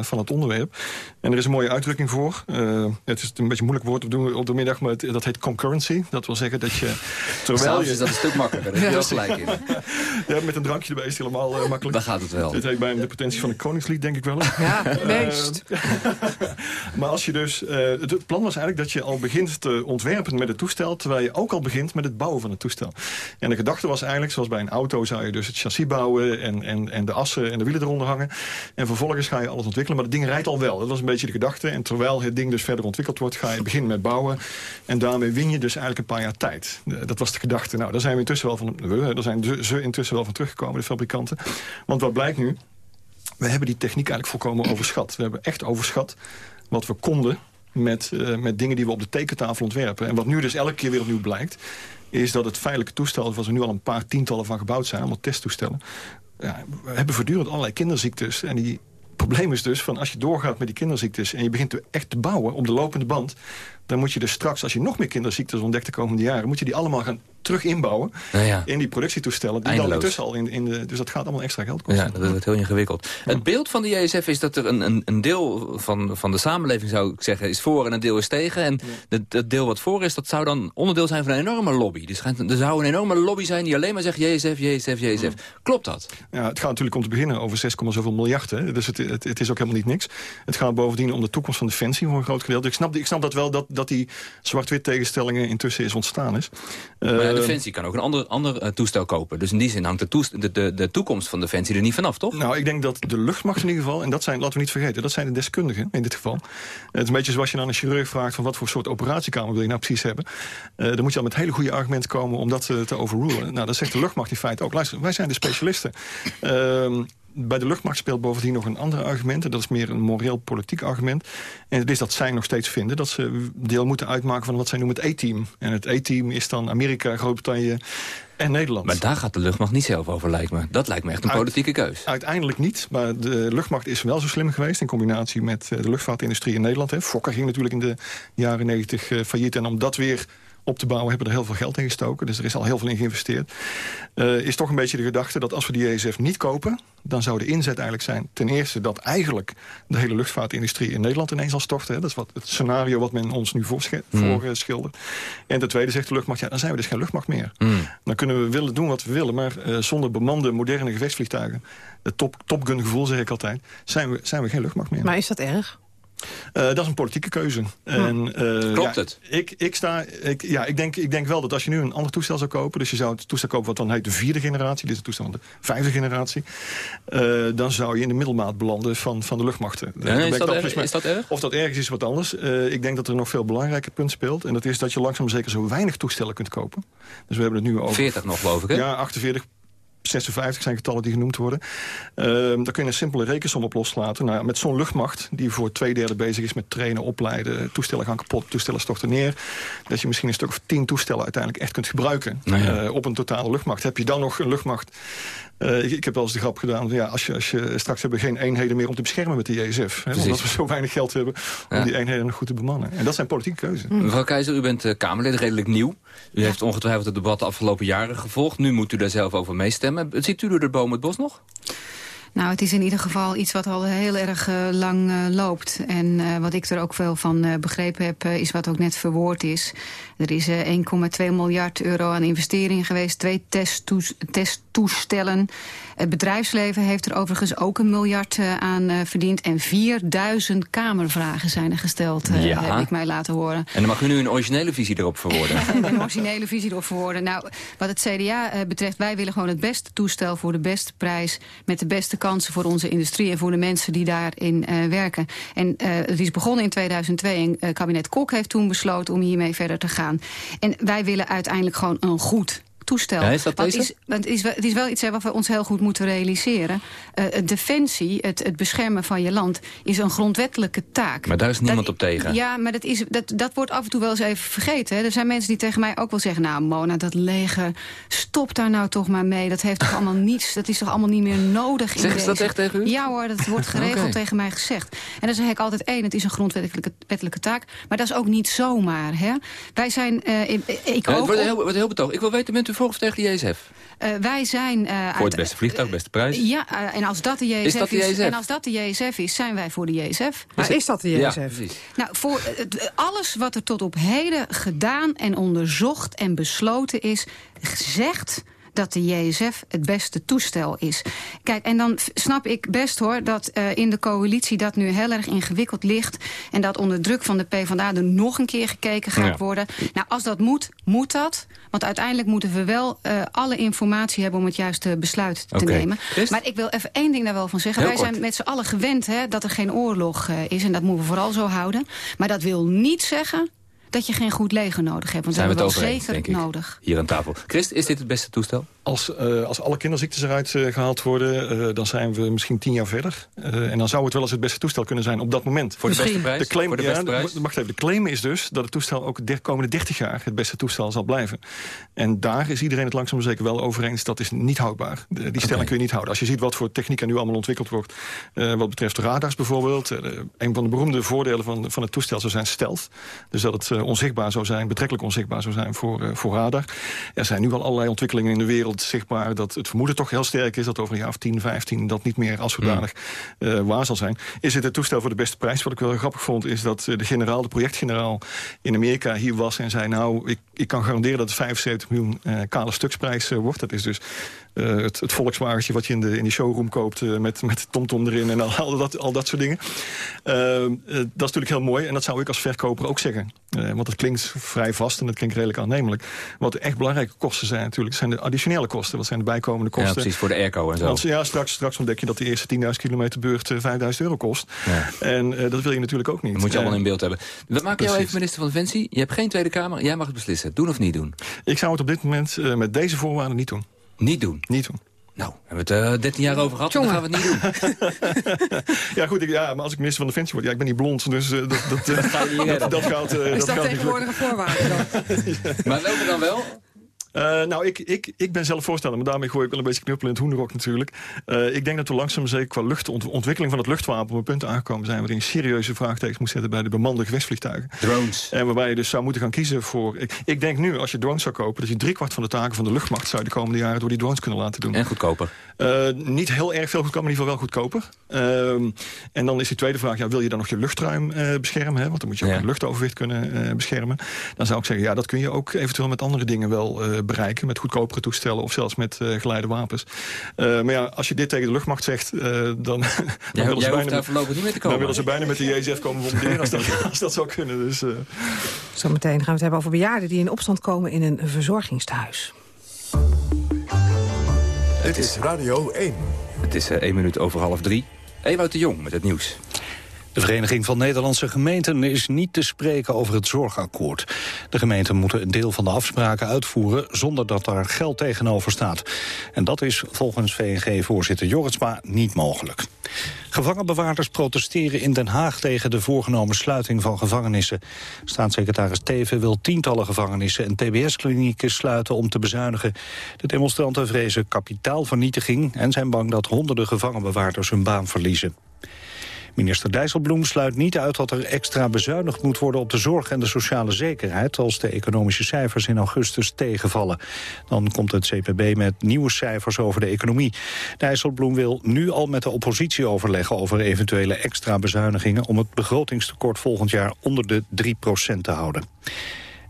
van het onderwerp. heb. En er is een mooie uitdrukking voor. Eh, het is een beetje een moeilijk woord op de, op de middag, maar het- dat heet concurrency. Dat wil zeggen dat je... Terwijl je, is dat een stuk makkelijker, daar heb je wel gelijk in. ja, met een drankje erbij is het helemaal eh, makkelijk. Dan gaat het wel. Dit heet bij hem de potentie van een koningslied, denk ik wel. Ja, Eh, meest. maar als je dus... eh, het plan was eigenlijk dat je al begint te ontwerpen met het toestel... terwijl je ook al begint met het bouwen van het toestel. En de gedachte was eigenlijk, zoals bij een auto... zou je dus het chassis bouwen en, en, en de assen en de wielen eronder hangen. En vervolgens ga je alles ontwikkelen. Maar het ding rijdt al wel. Dat was een beetje de gedachte. En terwijl het ding dus verder ontwikkeld wordt... ga je beginnen met bouwen. En daarmee win je dus eigenlijk een paar jaar tijd. Eh, Dat was de gedachte. Nou, daar zijn we intussen wel van... We, daar zijn ze- intussen wel van teruggekomen, de fabrikanten. Want wat blijkt nu? We hebben die techniek eigenlijk volkomen overschat. We hebben echt overschat wat we konden met, eh, met dingen die we op de tekentafel ontwerpen. En wat nu dus elke keer weer opnieuw blijkt... is dat het veilige toestel, waar we nu al een paar tientallen van gebouwd zijn... allemaal testtoestellen... Ja, we hebben voortdurend allerlei kinderziektes. En die probleem is dus, van als je doorgaat met die kinderziektes... en je begint echt te bouwen op de lopende band... dan moet je dus straks, als je nog meer kinderziektes ontdekt de komende jaren... moet je die allemaal gaan terug inbouwen Nou ja. in die productietoestellen. Die Eindeloos. dan intussen al in, in de... Dus dat gaat allemaal extra geld kosten. Ja, dat wordt heel ingewikkeld. Het beeld van de JSF is dat er een, een, een deel van, van de samenleving, zou ik zeggen, is voor en een deel is tegen. En het, het deel wat voor is, dat zou dan onderdeel zijn van een enorme lobby. Dus er zou een enorme lobby zijn die alleen maar zegt JSF, JSF, JSF. Klopt dat? Ja, het gaat natuurlijk om te beginnen over 6, zoveel miljard. Hè. Dus het, het, het is ook helemaal niet niks. Het gaat bovendien om de toekomst van Defensie voor een groot gedeelte. Ik snap, ik snap dat wel, dat, dat die zwart-wit tegenstellingen intussen is ontstaan is. Maar Eh, Defensie kan ook een ander, ander eh, toestel kopen. Dus in die zin hangt de, toest- de, de, de toekomst van Defensie er niet vanaf, toch? Nou, ik denk dat de luchtmacht in ieder geval, en dat zijn, laten we niet vergeten, dat zijn de deskundigen in dit geval. Het is een beetje zoals je aan een chirurg vraagt van wat voor soort operatiekamer wil je nou precies hebben. Eh, dan moet je al met hele goede argumenten komen om dat eh, te overrulen. Nou, dat zegt de luchtmacht in feite ook. Luister, wij zijn de specialisten. Ehm, bij de luchtmacht speelt bovendien nog een ander argument. En dat is meer een moreel-politiek argument. En het is dat zij nog steeds vinden dat ze deel moeten uitmaken van wat zij noemen het E-team. En het E-team is dan Amerika, Groot-Brittannië en Nederland. Maar daar gaat de luchtmacht niet zelf over, lijkt me. Dat lijkt me echt een politieke keus. Uiteindelijk niet, maar de luchtmacht is wel zo slim geweest... in combinatie met eh, de luchtvaartindustrie in Nederland. Hè. Fokker ging natuurlijk in de jaren negentig uh, failliet. En om dat weer op te bouwen, hebben er heel veel geld in gestoken. Dus er is al heel veel in geïnvesteerd. Uh, is toch een beetje de gedachte dat als we die JSF niet kopen... dan zou de inzet eigenlijk zijn ten eerste dat eigenlijk... de hele luchtvaartindustrie in Nederland ineens zal storten. Hè. Dat is wat, het scenario wat men ons nu voorschildert. Mm. En ten tweede zegt de luchtmacht, ja, dan zijn we dus geen luchtmacht meer. Mm. Dan kunnen we willen doen wat we willen, maar uh, zonder bemande, moderne gevechtsvliegtuigen... het top, Top Gun gevoel zeg ik altijd, zijn we, zijn we geen luchtmacht meer. Maar is dat erg? Uh, dat is een politieke keuze. Hm. En, uh, Klopt ja, het? Ik, ik, sta, ik, ja, ik, denk, ik denk wel dat als je nu een ander toestel zou kopen... dus je zou het toestel kopen wat dan heet de vierde generatie... dit is het toestel van de vijfde generatie... Uh, dan zou je in de middelmaat belanden van, van de luchtmachten. Ja, is, dat erg, is, dat erg? Of dat ergens is wat anders. ik denk dat er nog veel belangrijker punt speelt. En dat is dat je langzaam zeker zo weinig toestellen kunt kopen. Dus we hebben het nu over... 40 nog, geloof ik, hè? Ja, 48 56 zijn getallen die genoemd worden. Uh, daar kun je een simpele rekensom op loslaten. Nou, met zo'n luchtmacht die voor twee derde bezig is met trainen, opleiden... toestellen gaan kapot, toestellen storten neer... dat je misschien een stuk of tien toestellen uiteindelijk echt kunt gebruiken... Nou ja. uh, op een totale luchtmacht. Heb je dan nog een luchtmacht... Uh, ik, ik, heb wel eens de grap gedaan, ja, als, je, als je straks hebben geen eenheden meer om te beschermen met de JSF. Hè, omdat we zo weinig geld hebben om ja. die eenheden nog goed te bemannen. En dat zijn politieke keuzes. Mevrouw Keizer, u bent Kamerlid, redelijk nieuw. U heeft ongetwijfeld het debat de afgelopen jaren gevolgd. Nu moet u daar zelf over meestemmen. Ziet u door de boom het bos nog? Nou, het is in ieder geval iets wat al heel erg uh, lang uh, loopt. En uh, wat ik er ook veel van begrepen heb, is wat ook net verwoord is. Er is 1,2 miljard euro aan investeringen geweest, twee testtoestellen. Het bedrijfsleven heeft er overigens ook een miljard aan verdiend. En 4000 kamervragen zijn er gesteld, ja. heb ik mij laten horen. En dan mag u nu een originele visie erop verwoorden. een originele visie erop verwoorden. Nou, wat het CDA betreft, wij willen gewoon het beste toestel voor de beste prijs... met de beste kansen voor onze industrie en voor de mensen die daarin uh, werken. En uh, het is begonnen in 2002 en uh, kabinet Kok heeft toen besloten om hiermee verder te gaan. En wij willen uiteindelijk gewoon een goed toestel. Ja, is dat is, het, is wel, het is wel iets wat we ons heel goed moeten realiseren. Uh, defensie, het, het beschermen van je land, is een grondwettelijke taak. Maar daar is niemand dat, op tegen. Ja, maar dat, is, dat, dat wordt af en toe wel eens even vergeten. Hè. Er zijn mensen die tegen mij ook wel zeggen... nou, Mona, dat leger, stop daar nou toch maar mee. Dat heeft toch allemaal niets, dat is toch allemaal niet meer nodig. Zeggen ze dat echt tegen u? Ja hoor, dat wordt geregeld okay. tegen mij gezegd. En dan zeg ik altijd één, het is een grondwettelijke wettelijke taak. Maar dat is ook niet zomaar. Hè. Wij zijn... Uh, ik, ik ja, wordt heel, wordt heel betoog. Ik wil weten, bent u voor of tegen de JSF? Uh, wij zijn... Uh, voor het beste vliegtuig, beste prijs? Ja, uh, en als dat de JSF is, dat de JSF? is, en als dat de JSF is, zijn wij voor de JSF. Maar is, is dat de JSF? Ja, precies. Nou, voor alles wat er tot op heden gedaan en onderzocht en besloten is, zegt dat de JSF het beste toestel is. Kijk, en dan snap ik best hoor dat uh, in de coalitie dat nu heel erg ingewikkeld ligt... en dat onder druk van de PvdA er nog een keer gekeken gaat ja. worden. Nou, als dat moet, moet dat. Want uiteindelijk moeten we wel uh, alle informatie hebben... om het juiste besluit te okay. nemen. Christ? Maar ik wil even één ding daar wel van zeggen. Heel Wij kort. zijn met z'n allen gewend hè, dat er geen oorlog uh, is. En dat moeten we vooral zo houden. Maar dat wil niet zeggen dat je geen goed leger nodig hebt. Want Zijn we hebben het we over wel zeker denk ik. nodig. Hier aan tafel. Christ, is dit het beste toestel? Als, uh, als alle kinderziektes eruit uh, gehaald worden, uh, dan zijn we misschien tien jaar verder. en dan zou het wel eens het beste toestel kunnen zijn op dat moment. Voor de beste prijs? De claim, Voor de beste ja, prijs? De, wacht even, de claim is dus dat het toestel ook de komende 30 jaar het beste toestel zal blijven. En daar is iedereen het langzaam maar zeker wel over eens. Dat is niet houdbaar. De, die stelling okay. kun je niet houden. Als je ziet wat voor techniek er nu allemaal ontwikkeld wordt. wat betreft radars bijvoorbeeld. een van de beroemde voordelen van, van het toestel zou zijn stealth. Dus dat het onzichtbaar zou zijn, betrekkelijk onzichtbaar zou zijn voor, voor radar. Er zijn nu al allerlei ontwikkelingen in de wereld zichtbaar... dat het vermoeden toch heel sterk is dat over een jaar of 10, 15... dat niet meer als zodanig mm. uh, waar zal zijn. Is het het toestel voor de beste prijs? Wat ik wel grappig vond is dat de generaal, de projectgeneraal in Amerika hier was... en zei, nou, ik, ik kan garanderen dat het 75 miljoen kale stuksprijs wordt. Dat is dus uh, het, het Volkswagentje wat je in de, in de showroom koopt... Uh, met, met TomTom erin en al, al, dat, al dat soort dingen. Uh, dat is natuurlijk heel mooi en dat zou ik als verkoper ook zeggen. want het klinkt vrij vast en dat klinkt redelijk aannemelijk. Wat de echt belangrijke kosten zijn natuurlijk... zijn de additionele kosten. Wat zijn de bijkomende kosten? Ja, precies, voor de airco en zo. Want, ja, straks, straks ontdek je dat de eerste 10.000 kilometer beurt 5.000 euro kost. Ja. En dat wil je natuurlijk ook niet. Dat moet je allemaal in beeld hebben. We maken precies. jou even minister van Defensie. Je hebt geen Tweede Kamer, jij mag het beslissen. Doen of niet doen? Ik zou het op dit moment met deze voorwaarden niet doen. Niet doen? Niet doen. Nou, hebben we het uh, 13 jaar over gehad, dan gaan we het niet doen. ja, goed, ik, ja, maar als ik minister van Defensie word... Ja, ik ben niet blond, dus uh, dat, dat, uh, dat, dat, gaat... Is dat, dat gaat tegenwoordige voorwaarde dan? maar welke dan wel? Uh, nou, ik, ik, ik ben zelf voorstander, maar daarmee gooi ik wel een beetje knuppel in het hoenderok natuurlijk. Uh, ik denk dat we langzaam zeker qua luchtontwikkeling van het luchtwapen op een punt aangekomen zijn... waarin serieuze vraagtekens moet zetten bij de bemande gevechtsvliegtuigen. Drones. En waarbij je dus zou moeten gaan kiezen voor... Ik, ik denk nu, als je drones zou kopen, dat je driekwart van de taken van de luchtmacht... zou de komende jaren door die drones kunnen laten doen. En goedkoper. Uh, niet heel erg veel goedkoper, maar in ieder geval wel goedkoper. en dan is die tweede vraag, ja, wil je dan nog je luchtruim beschermen? Hè? Want dan moet je ook ja. het luchtoverwicht kunnen beschermen. Dan zou ik zeggen, ja, dat kun je ook eventueel met andere dingen wel bereiken. Met goedkoper toestellen of zelfs met uh, geleide wapens. Uh, maar ja, als je dit tegen de luchtmacht zegt, uh, dan, dan, jij, willen jij bijna daar voorlopig niet mee te komen. dan willen ze bijna met de JSF komen bombarderen als, dat, als dat zou kunnen. Dus, Zometeen gaan we het hebben over bejaarden die in opstand komen in een verzorgingstehuis. Dit is Radio 1. Het is 1 minuut over half drie. Ewout de Jong met het nieuws. De Vereniging van Nederlandse Gemeenten is niet te spreken over het zorgakkoord. De gemeenten moeten een deel van de afspraken uitvoeren zonder dat daar geld tegenover staat. En dat is volgens VNG-voorzitter Jorritsma niet mogelijk. Gevangenbewaarders protesteren in Den Haag tegen de voorgenomen sluiting van gevangenissen. Staatssecretaris Teven wil tientallen gevangenissen en tbs-klinieken sluiten om te bezuinigen. De demonstranten vrezen kapitaalvernietiging en zijn bang dat honderden gevangenbewaarders hun baan verliezen. Minister Dijsselbloem sluit niet uit dat er extra bezuinigd moet worden op de zorg en de sociale zekerheid als de economische cijfers in augustus tegenvallen. Dan komt het CPB met nieuwe cijfers over de economie. Dijsselbloem wil nu al met de oppositie overleggen over eventuele extra bezuinigingen om het begrotingstekort volgend jaar onder de 3% te houden.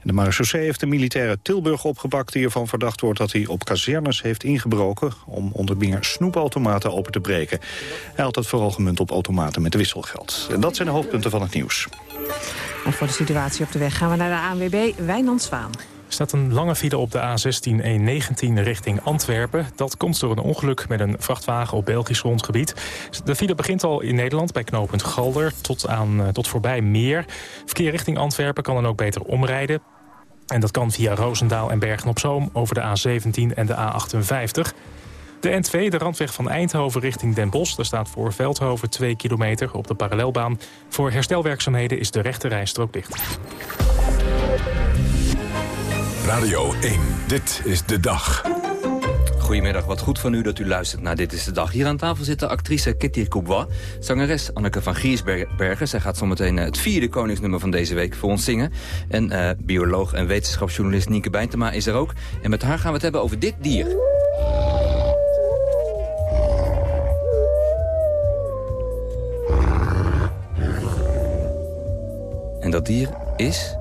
De marechaussee heeft de militaire Tilburg opgepakt... die ervan verdacht wordt dat hij op kazernes heeft ingebroken... om onder meer snoepautomaten open te breken. Hij had het vooral gemunt op automaten met wisselgeld. En dat zijn de hoofdpunten van het nieuws. En voor de situatie op de weg gaan we naar de ANWB Wijnand Zwaan. Er staat een lange file op de A16-119 richting Antwerpen. Dat komt door een ongeluk met een vrachtwagen op Belgisch grondgebied. De file begint al in Nederland bij knooppunt Galder tot, aan, tot voorbij Meer. Verkeer richting Antwerpen kan dan ook beter omrijden. En dat kan via Roosendaal en Bergen-op-Zoom over de A17 en de A58. De N2, de randweg van Eindhoven richting Den Bosch... daar staat voor Veldhoven 2 kilometer op de parallelbaan. Voor herstelwerkzaamheden is de rechte rijstrook dicht. Radio 1, dit is de dag. Goedemiddag, wat goed van u dat u luistert naar Dit is de Dag. Hier aan tafel zit de actrice Kitty Coubois, zangeres Anneke van Giersbergen. Zij gaat zometeen het vierde koningsnummer van deze week voor ons zingen. En uh, bioloog en wetenschapsjournalist Nienke Bijntema is er ook. En met haar gaan we het hebben over dit dier. En dat dier is...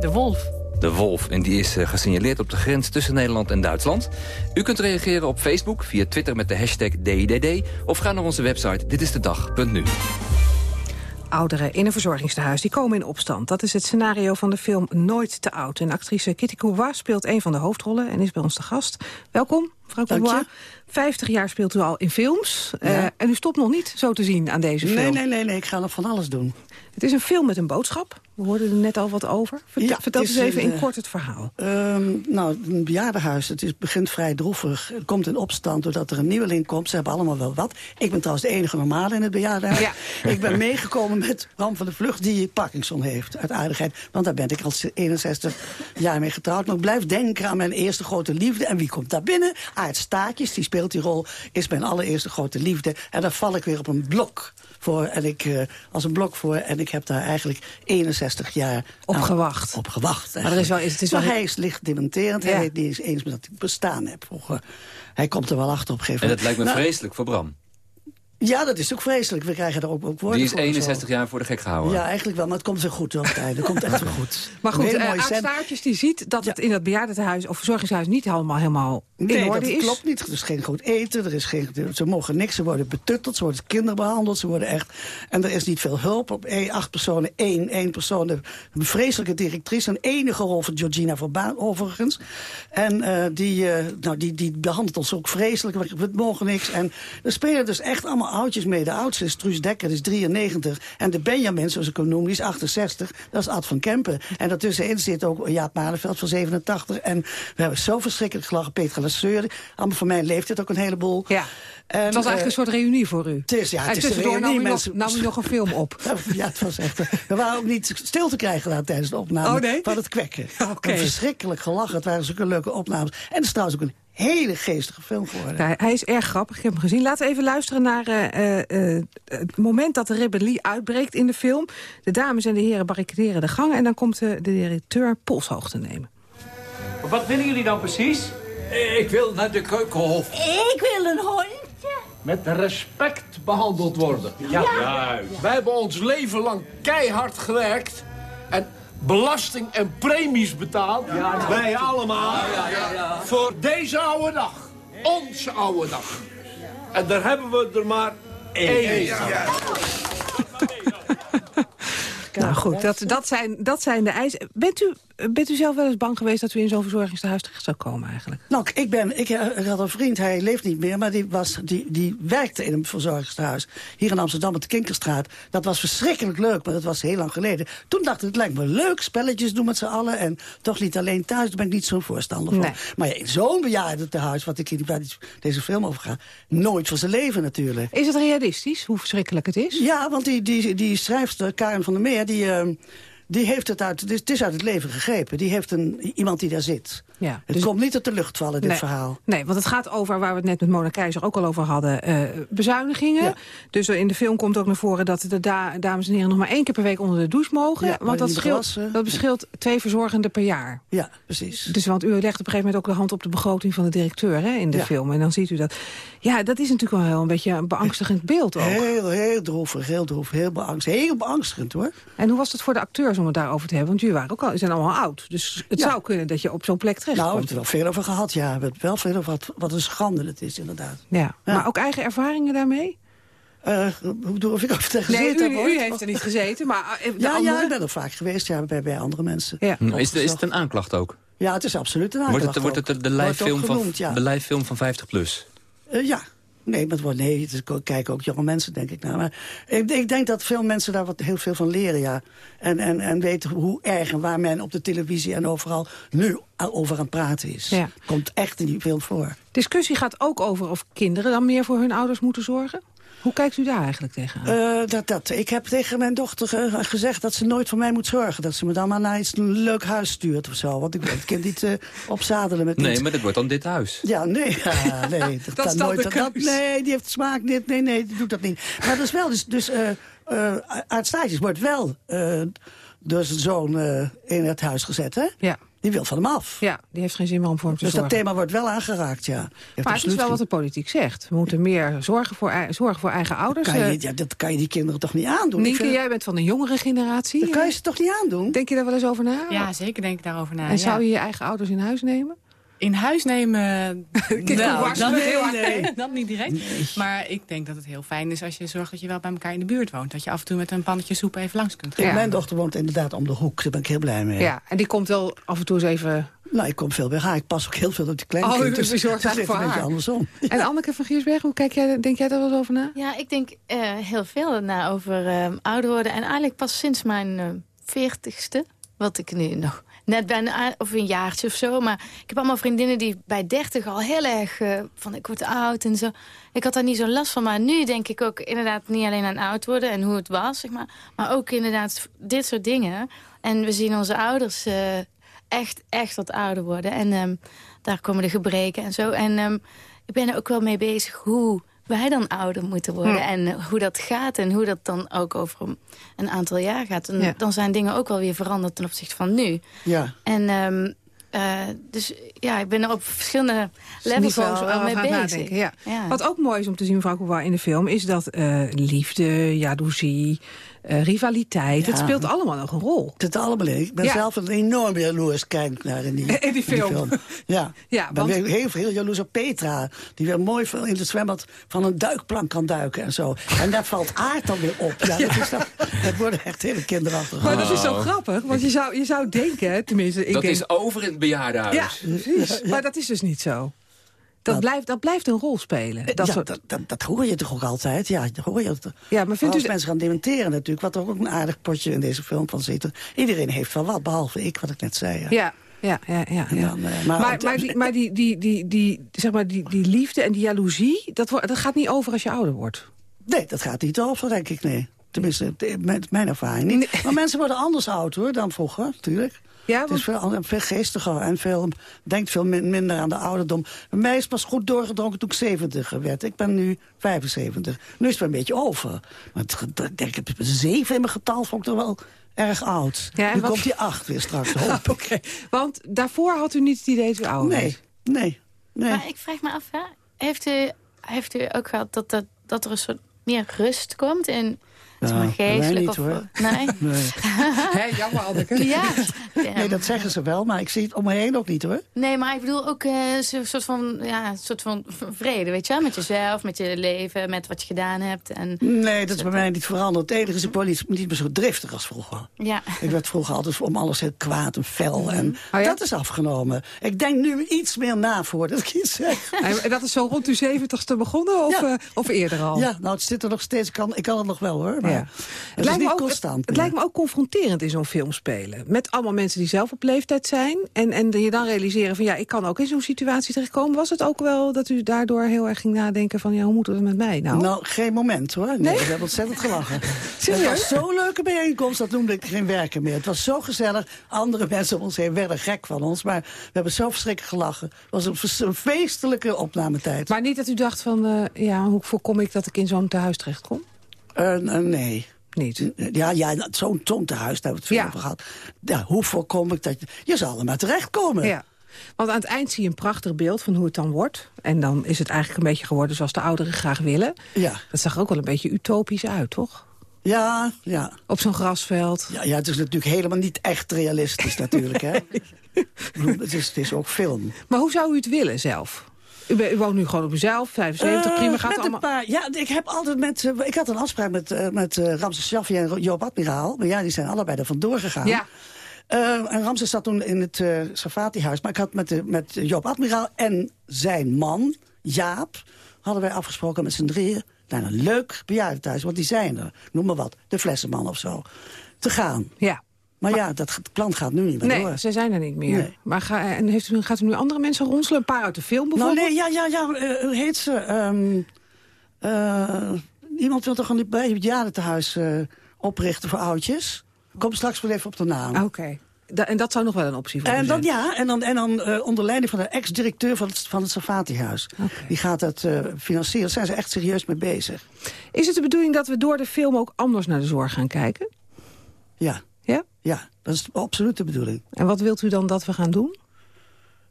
De wolf de wolf. En die is uh, gesignaleerd op de grens tussen Nederland en Duitsland. U kunt reageren op Facebook, via Twitter met de hashtag DIDD... of ga naar onze website ditistedag.nu. Ouderen in een verzorgingstehuis die komen in opstand. Dat is het scenario van de film Nooit te oud. En actrice Kitty Couva speelt een van de hoofdrollen en is bij ons de gast. Welkom, mevrouw Couva. 50 jaar speelt u al in films. Ja. Uh, en u stopt nog niet zo te zien aan deze film. Nee, nee, nee, nee, ik ga nog van alles doen. Het is een film met een boodschap. We hoorden er net al wat over. Vertel, ja, vertel eens even in kort het verhaal. Um, nou, een bejaardenhuis. Het is, begint vrij droevig. Het komt in opstand doordat er een nieuweling komt. Ze hebben allemaal wel wat. Ik ben trouwens de enige normale in het bejaardenhuis. Ja. Ik ben meegekomen met Ram van de Vlucht die Parkinson heeft. Uit aardigheid. Want daar ben ik al 61 jaar mee getrouwd. Maar ik blijf denken aan mijn eerste grote liefde. En wie komt daar binnen? Aard Staakjes, die speelt die rol. Is mijn allereerste grote liefde. En daar val ik weer op een blok voor. En ik, uh, als een blok voor. En ik heb daar eigenlijk 61 jaar op gewacht. Op gewacht. Maar, er is wel, het is wel maar hij is licht dementerend. Ja. Hij weet niet eens, eens dat hij bestaan heb vroeger. Hij komt er wel achter op een gegeven moment. En dat lijkt me nou, vreselijk voor Bram. Ja, dat is ook vreselijk. We krijgen er ook, ook woorden Die is 61 jaar voor de gek gehouden. Ja, eigenlijk wel, maar het komt zo goed. Dat komt echt wel goed. Maar goed, uh, Staartjes die ziet dat het in dat bejaardentehuis of verzorgingshuis niet allemaal helemaal in nee, orde dat is. klopt niet. Er is geen goed eten, er is geen, ze mogen niks, ze worden betutteld, ze worden kinderbehandeld, ze worden echt... En er is niet veel hulp op acht personen, één, één persoon. Een vreselijke directrice, een enige rol van Georgina Verbaan overigens. En uh, die, uh, nou, die, die behandelt ons ook vreselijk, we mogen niks. En er spelen dus echt allemaal allemaal oudjes mee. De oudste is Truus Dekker, die is 93. En de Benjamin, zoals ik hem noem, die is 68. Dat is Ad van Kempen. En daartussenin zit ook Jaap Malenveld van 87. En we hebben zo verschrikkelijk gelachen. Petra Lasseur, allemaal van mijn leeftijd ook een heleboel. Ja. En, het was eigenlijk eh, een soort reunie voor u. Het is, ja, het en is een tussendoor reunie. nam u, Mensen- nog, nam u nog een film op. Ja, het was echt... We waren ook niet stil te krijgen daar tijdens de opname Oh, nee? van het kwekken. En Verschrikkelijk gelachen. Het waren zulke leuke opnames. En het is trouwens ook een hele geestige film geworden. Ja, hij is erg grappig, ik heb hem gezien. Laten we even luisteren naar eh, eh, eh, het moment dat de rebellie uitbreekt in de film. De dames en de heren barricaderen de gang... en dan komt eh, de directeur polshoogte nemen. Wat willen jullie dan precies? Ik wil naar de keukenhof. Ik wil een hondje. Met respect behandeld worden. Ja, juist. Wij hebben ons leven lang keihard gewerkt. En belasting en premies betaald. Wij allemaal. Voor deze oude dag. Onze oude dag. En daar hebben we er maar één. Nou goed, dat, dat, zijn, dat zijn de eisen. Bent u, bent u zelf wel eens bang geweest dat u in zo'n verzorgingstehuis terecht zou komen eigenlijk? Nou, ik, ben, ik, eh, ik had een vriend, hij leeft niet meer, maar die, was, die, die werkte in een verzorgingstehuis. Hier in Amsterdam op de Kinkerstraat. Dat was verschrikkelijk leuk, maar dat was heel lang geleden. Toen dacht ik, het lijkt me leuk, spelletjes doen met z'n allen. En toch niet alleen thuis, daar ben ik niet zo'n voorstander van. Nee. Maar ja, in zo'n bejaardentehuis, wat ik hier waar die- deze film over gaat, nooit van zijn leven natuurlijk. Is het realistisch, hoe verschrikkelijk het is? Ja, want die, die, die schrijfster, Karen van der Meer, die, eh, die heeft het uit, het is uit het leven gegrepen. Die heeft een, iemand die daar zit. Ja, Het dus- komt niet uit de lucht vallen, dit nee, verhaal. Nee, want het gaat over, waar we het net met Mona Keizer ook al over hadden, eh, bezuinigingen. Ja. Dus in de film komt ook naar voren dat de da- dames en heren nog maar één keer per week onder de douche mogen. Ja, want dat scheelt, dat bescheelt twee verzorgenden per jaar. Ja, precies. Dus want u legt op een gegeven moment ook de hand op de begroting van de directeur hè, in de Ja. film. En dan ziet u dat. Ja, dat is natuurlijk wel heel een beetje een beangstigend beeld ook. Heel, heel droevig, heel droevig, heel beangst. Heel beangstigend, hoor. En hoe was het voor de acteurs om het daarover te hebben? Want jullie waren ook al, zijn allemaal oud. Dus het zou kunnen dat je op zo'n plek terecht Nou, we hebben het er wel veel over gehad, ja. We hebben het wel veel over wat, wat een schande het is, inderdaad. Ja. Maar ook eigen ervaringen daarmee? Eh, hoe bedoel of ik tegen Nee, gezeten u, heb, u heeft er niet gezeten, maar eh, de Ja, ja, ik ben er vaak geweest, ja, bij, bij andere mensen. Ja. Is, het- is het een aanklacht ook? Ja, het is absoluut een Wordt aanklacht het, wordt het de, de, Wordt lijffilm van, genoemd, ja. de lijffilm van 50 plus? Eh, ja. Nee, maar wordt, nee, is- kijken ook jonge mensen, denk ik. naar. Maar ik, ik denk dat veel mensen daar wat, heel veel van leren, ja. En, en, en weten hoe erg en waar men op de televisie en overal nu over aan het praten is. Ja. Komt echt die film voor. Discussie gaat ook over of kinderen dan meer voor hun ouders moeten zorgen. Hoe kijkt u daar eigenlijk tegenaan? Eh, dat, dat, ik heb tegen mijn dochter eh, gezegd dat ze nooit voor mij moet zorgen. Dat ze me dan maar naar iets een leuk huis stuurt of zo. Want ik wil het kind niet eh, opzadelen met Nee, iets. maar dat wordt dan dit huis. Ja, nee, ja, nee. Dat, Dat is kan dan nooit, de dat, nee, die heeft smaak niet. Nee, nee, die doet dat niet. Maar dat is wel, dus, dus eh eh, uit staatjes wordt wel eh door zijn zoon eh, in het huis gezet, hè? Ja. Die wil van hem af. Ja, die heeft geen zin meer om voor hem te Dus dat zorgen. thema wordt wel aangeraakt, ja. Maar het is wel wat de politiek zegt. We moeten meer zorgen voor, zorgen voor eigen ouders. kan je, Eh, niet- ja, dat kan je die kinderen toch niet aandoen? Ik Nienke, vind- jij bent van de jongere generatie. Dat kan je ze toch niet aandoen? Denk je daar wel eens over na? Ja, zeker denk ik daarover na. En zou je je eigen ouders in huis nemen? In huis nemen... Nou, dat, nee, dat niet direct. Maar ik denk dat het heel fijn is als je zorgt dat je wel bij elkaar in de buurt woont. Dat je af en toe met een pannetje soep even langs kunt gaan. Ja. Mijn dochter woont inderdaad om de hoek. Daar ben ik heel blij mee. Ja, en die komt wel af en toe eens even... Nou, ik kom veel bij haar. Ik pas ook heel veel op die kleine Oh, kind. dus je zorgt voor een beetje haar. andersom. En Anneke van Giersberg, hoe kijk jij, denk jij daar wel eens over na? Ja, ik denk eh, heel veel na over eh, ouder worden. En eigenlijk pas sinds mijn eh, veertigste, wat ik nu nog net ben, of een jaartje of zo. Maar ik heb allemaal vriendinnen die bij dertig al heel erg eh, van ik word oud en zo. Ik had daar niet zo last van. Maar nu denk ik ook inderdaad niet alleen aan oud worden en hoe het was, zeg maar. Maar ook inderdaad dit soort dingen. En we zien onze ouders eh, echt, echt wat ouder worden. En ehm, daar komen de gebreken en zo. En ehm, ik ben er ook wel mee bezig hoe wij dan ouder moeten worden. En hoe dat gaat en hoe dat dan ook over een- aantal jaar gaat. En Ja. dan zijn dingen ook wel weer veranderd ten opzichte van nu. Ja. En ehm, eh, dus ja, ik ben er op verschillende levels over mee bezig. nadenken, ja. Ja. Wat ook mooi is om te zien, mevrouw Couva, in de film... is dat eh, liefde, jaloezie, eh, rivaliteit... Ja. het speelt allemaal nog een rol. Het allemaal. Ik ben Ja. zelf een enorm jaloers kijk naar in die, In die film. Ja, Ja, ik ben want- weer heel veel jaloers op Petra. Die weer mooi veel in het zwembad van een duikplank kan duiken en zo. En daar valt aard dan weer op. Ja, Dat, is dan, dat worden echt hele kinderachtige. Maar dat is zo Oh. grappig, want je zou, je zou denken, tenminste... Ik dat denk, is over in het bejaardenhuis. Ja, precies. Maar dat is dus niet zo. Dat, blijft, dat blijft een rol spelen. Dat, ja, soort... dat, dat, dat hoor je toch ook altijd? Ja, dat hoor je. Ja, maar vindt als u... mensen gaan dementeren natuurlijk, wat er ook een aardig potje in deze film van zit. Iedereen heeft wel wat, behalve ik, wat ik net zei. Ja. Ja, ja, ja. ja, ja. Dan, uh, maar, maar, maar, die, maar die, die, die, die, zeg maar die, die liefde en die jaloezie, dat, wordt, dat gaat niet over als je ouder wordt. Nee, dat gaat niet over, denk ik, nee. Tenminste, met mijn ervaring niet. Nee. Maar mensen worden anders oud, hoor, dan vroeger, natuurlijk. Ja, want... Het is veel, veel geestiger en veel, denkt veel minder aan de ouderdom. Bij mij is pas goed doorgedronken toen ik 70 werd. Ik ben nu 75. Nu is het een beetje over. Maar het, denk ik, zeven in mijn getal vond ik er wel erg oud. Ja, nu wat... komt die acht weer straks op. Oké, okay. want daarvoor had u niet het idee dat u ouder nee, nee, nee. Maar ik vraag me af, hè? Heeft, u, heeft u ook gehad dat, dat, dat er een soort meer rust komt in ja, maar geestelijk niet, of... Hoor. Nee? nee. Hé, jammer, Anneke. Ja. Nee, dat zeggen ze wel, maar ik zie het om me heen ook niet, hoor. Nee, maar ik bedoel ook een soort van, ja, een soort van vrede, weet je wel? Met jezelf, met je leven, met wat je gedaan hebt. En nee, dat is bij mij niet veranderd. Het enige is, ik word niet, niet meer zo driftig als vroeger. Ja. Ik werd vroeger altijd om alles heel kwaad en fel. -hmm. En oh, ja? dat is afgenomen. Ik denk nu iets meer na voordat ik iets zeg. En dat is zo rond uw zeventigste begonnen, of, ja. uh, of eerder al? Ja, nou, het zit er nog steeds. Kan, ik kan het nog wel, hoor. Maar ja. Het, lijkt me ook, constant, het, het lijkt me ook confronterend in zo'n film spelen. Met allemaal mensen die zelf op leeftijd zijn. En, en je dan realiseren van ja, ik kan ook in zo'n situatie terechtkomen. Was het ook wel dat u daardoor heel erg ging nadenken van ja, hoe moet het met mij nou? Nou, geen moment hoor. Nee, nee? we hebben ontzettend gelachen. het was zo'n leuke bijeenkomst, dat noemde ik geen werken meer. Het was zo gezellig. Andere mensen om ons heen werden gek van ons. Maar we hebben zo verschrikkelijk gelachen. Het was een, een feestelijke opnametijd. Maar niet dat u dacht van uh, ja, hoe voorkom ik dat ik in zo'n tehuis terechtkom? Nee. Niet? Ja, ja zo'n zo tehuis, daar hebben we het veel over gehad. Ja, hoe voorkom ik dat je... Je zal er maar terechtkomen. Ja. Want aan het eind zie je een prachtig beeld van hoe het dan wordt. En dan is het eigenlijk een beetje geworden zoals de ouderen graag willen. Ja. Dat zag ook wel een beetje utopisch uit, toch? Ja, ja. Op zo'n grasveld. Ja, ja, het is natuurlijk helemaal niet echt realistisch natuurlijk, hè? het, is, het is ook film. Maar hoe zou u het willen zelf? U, woont nu gewoon op uzelf, 75, uh, prima gaat met allemaal... Een paar, ja, ik heb altijd met... Uh, ik had een afspraak met, uh, met Ramses Shaffi en Joop Admiraal. Maar ja, die zijn allebei er vandoor gegaan. Ja. en Ramses zat toen in het uh, Safati-huis. Maar ik had met, met Joop Admiraal en zijn man, Jaap... hadden wij afgesproken met z'n drieën... naar een leuk bejaardentehuis, want die zijn er. Noem maar wat, de Flessenman of zo. Te gaan. Ja. Maar, maar ja, dat plan gaat nu niet meer nee, door. ze zijn er niet meer. Nee. Maar ga, en heeft u, gaat u nu andere mensen ronselen? Een paar uit de film bijvoorbeeld? Nou, nee, ja, ja, ja. Uh, hoe heet ze? Um, uh, iemand wil toch een bejaardentehuis uh, oprichten voor oudjes? Kom straks wel even op de naam. Oké. Okay. Da en dat zou nog wel een optie voor en dan, zijn? Ja, en dan, en dan uh, onder leiding van de ex-directeur van het, van het Safati-huis. Okay. Die gaat dat uh, financieren. Daar zijn ze echt serieus mee bezig. Is het de bedoeling dat we door de film ook anders naar de zorg gaan kijken? Ja. Ja? Dat is absoluut de bedoeling. En wat wilt u dan dat we gaan doen?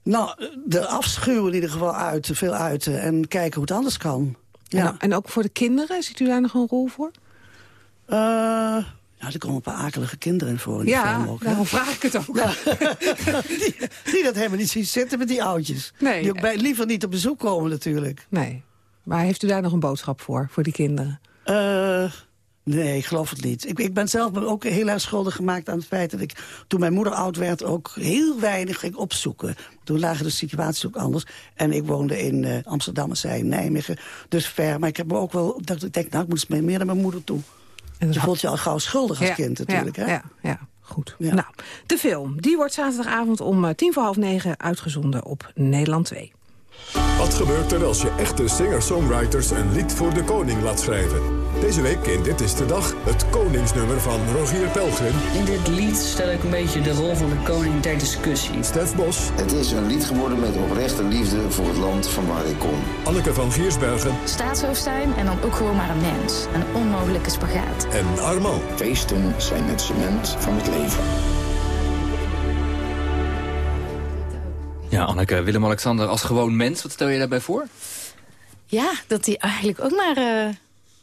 Nou, de afschuwen in ieder geval uit, veel uiten en kijken hoe het anders kan. Ja. En, en ook voor de kinderen, ziet u daar nog een rol voor? Uh, ja, er komen een paar akelige kinderen in voor in ja, film ook. daarom vraag ik het ook. Ja. die, die dat helemaal niet zien zitten met die oudjes. Nee. Die ook bij, liever niet op bezoek komen natuurlijk. Nee. Maar heeft u daar nog een boodschap voor, voor die kinderen? Uh, Nee, ik geloof het niet. Ik, ik ben zelf ook heel erg schuldig gemaakt aan het feit dat ik... toen mijn moeder oud werd ook heel weinig ging opzoeken. Toen lagen de situaties ook anders. En ik woonde in uh, Amsterdam en zij in Nijmegen. Dus ver. Maar ik heb me ook wel... Dat ik denk, nou, ik moet meer naar mijn moeder toe. En je voelt je al gauw schuldig als ja, kind natuurlijk. Ja, hè? ja, ja. goed. Ja. Nou, de film die wordt zaterdagavond om uh, tien voor half negen uitgezonden op Nederland 2. Wat gebeurt er als je echte singer-songwriters een lied voor de koning laat schrijven? Deze week in Dit is de Dag het koningsnummer van Rogier Pelgrim. In dit lied stel ik een beetje de rol van de koning ter discussie. Stef Bos. Het is een lied geworden met oprechte liefde voor het land van waar ik kom. Anneke van Giersbergen. Staatshoofd zijn en dan ook gewoon maar een mens. Een onmogelijke spagaat. En Armand. Feesten zijn het cement van het leven. Ja, Anneke, Willem-Alexander als gewoon mens, wat stel je daarbij voor? Ja, dat hij eigenlijk ook maar, uh,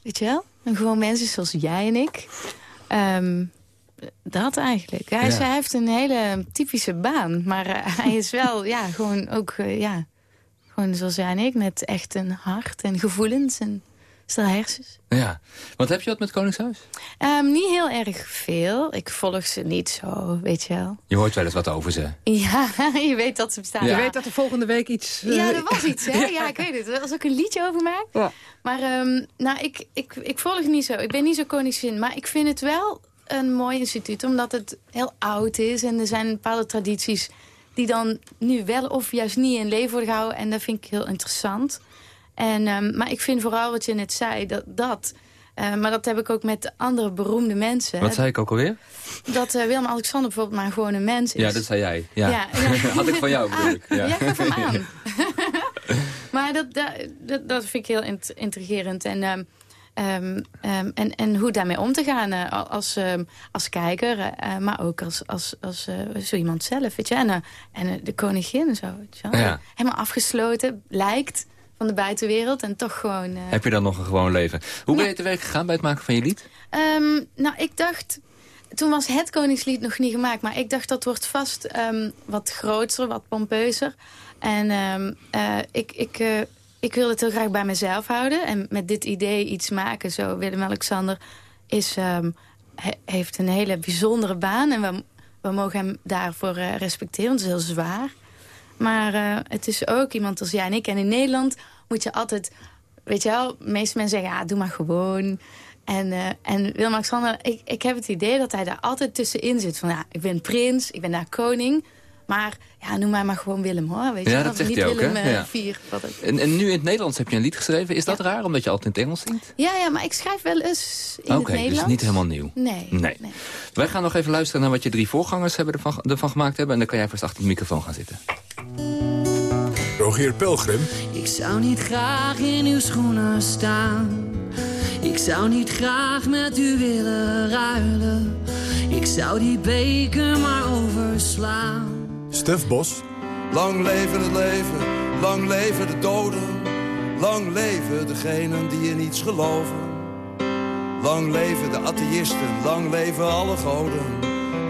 weet je wel, een gewoon mens is zoals jij en ik. Um, dat eigenlijk. Hij, ja. hij, heeft een hele typische baan, maar uh, hij is wel, ja, gewoon ook, uh, ja, gewoon zoals jij en ik, met echt een hart en gevoelens en Stel hersens. Ja. Wat heb je wat met Koningshuis? Um, niet heel erg veel. Ik volg ze niet zo, weet je wel. Je hoort wel eens wat over ze. Ja, je weet dat ze bestaan. Je weet dat er volgende week iets... Uh... Ja, er was iets, hè? Ja, ik weet het. Er was ook een liedje over mij. Ja. Maar um, nou, ik, ik, ik volg niet zo. Ik ben niet zo koningin. Maar ik vind het wel een mooi instituut. Omdat het heel oud is. En er zijn bepaalde tradities die dan nu wel of juist niet in leven worden gehouden. En dat vind ik heel interessant. En, um, maar ik vind vooral wat je net zei, dat... dat uh, maar dat heb ik ook met andere beroemde mensen. Wat zei ik ook alweer? Dat uh, Willem-Alexander bijvoorbeeld maar gewoon een mens is. Ja, dat zei jij. Ja. Had ik van jou bedoel ik. Ja, gaf hem aan. maar dat, dat, dat, vind ik heel intrigerend. En, um, um, en, en hoe daarmee om te gaan uh, als, als kijker, maar ook als, als, als zo iemand zelf. Weet je? En, en de koningin zo. Weet je? Ja. Helemaal afgesloten, lijkt van de buitenwereld. En toch gewoon... Uh... Heb je dan nog een gewoon leven? Hoe ben je te werk gegaan bij het maken van je lied? Um, nou, ik dacht... Toen was het Koningslied nog niet gemaakt. Maar ik dacht dat wordt vast um, wat groter, wat pompeuzer. En um, uh, ik... ik uh, ik wil het heel graag bij mezelf houden. En met dit idee iets maken, zo Willem-Alexander... is um, he, heeft een hele bijzondere baan. En we, we mogen hem daarvoor uh, respecteren, want het is heel zwaar. Maar uh, het is ook iemand als jij en ik. En in Nederland moet je altijd... Weet je wel, de meeste mensen zeggen, ja, doe maar gewoon. En, uh, en Willem-Alexander, ik, ik heb het idee dat hij daar altijd tussenin zit. Van ja, ik ben prins, ik ben daar koning. Maar ja, noem mij maar gewoon Willem hoor. Weet je? Ja, dat zegt niet hij ook, Willem hè? Ja. 4. Wat het... en, en nu in het Nederlands heb je een lied geschreven. Is dat ja. raar, omdat je altijd in het Engels zingt? Ja, ja, maar ik schrijf wel eens in okay, het Nederlands. dus niet helemaal nieuw. Nee, nee. nee. Wij gaan nog even luisteren naar wat je drie voorgangers hebben ervan, ervan gemaakt hebben. En dan kan jij vast achter de microfoon gaan zitten. Rogier Pelgrim. Ik zou niet graag in uw schoenen staan. Ik zou niet graag met u willen ruilen. Ik zou die beker maar overslaan. Stef Bos. Lang leven het leven, lang leven de doden. Lang leven degenen die in iets geloven. Lang leven de atheïsten, lang leven alle goden.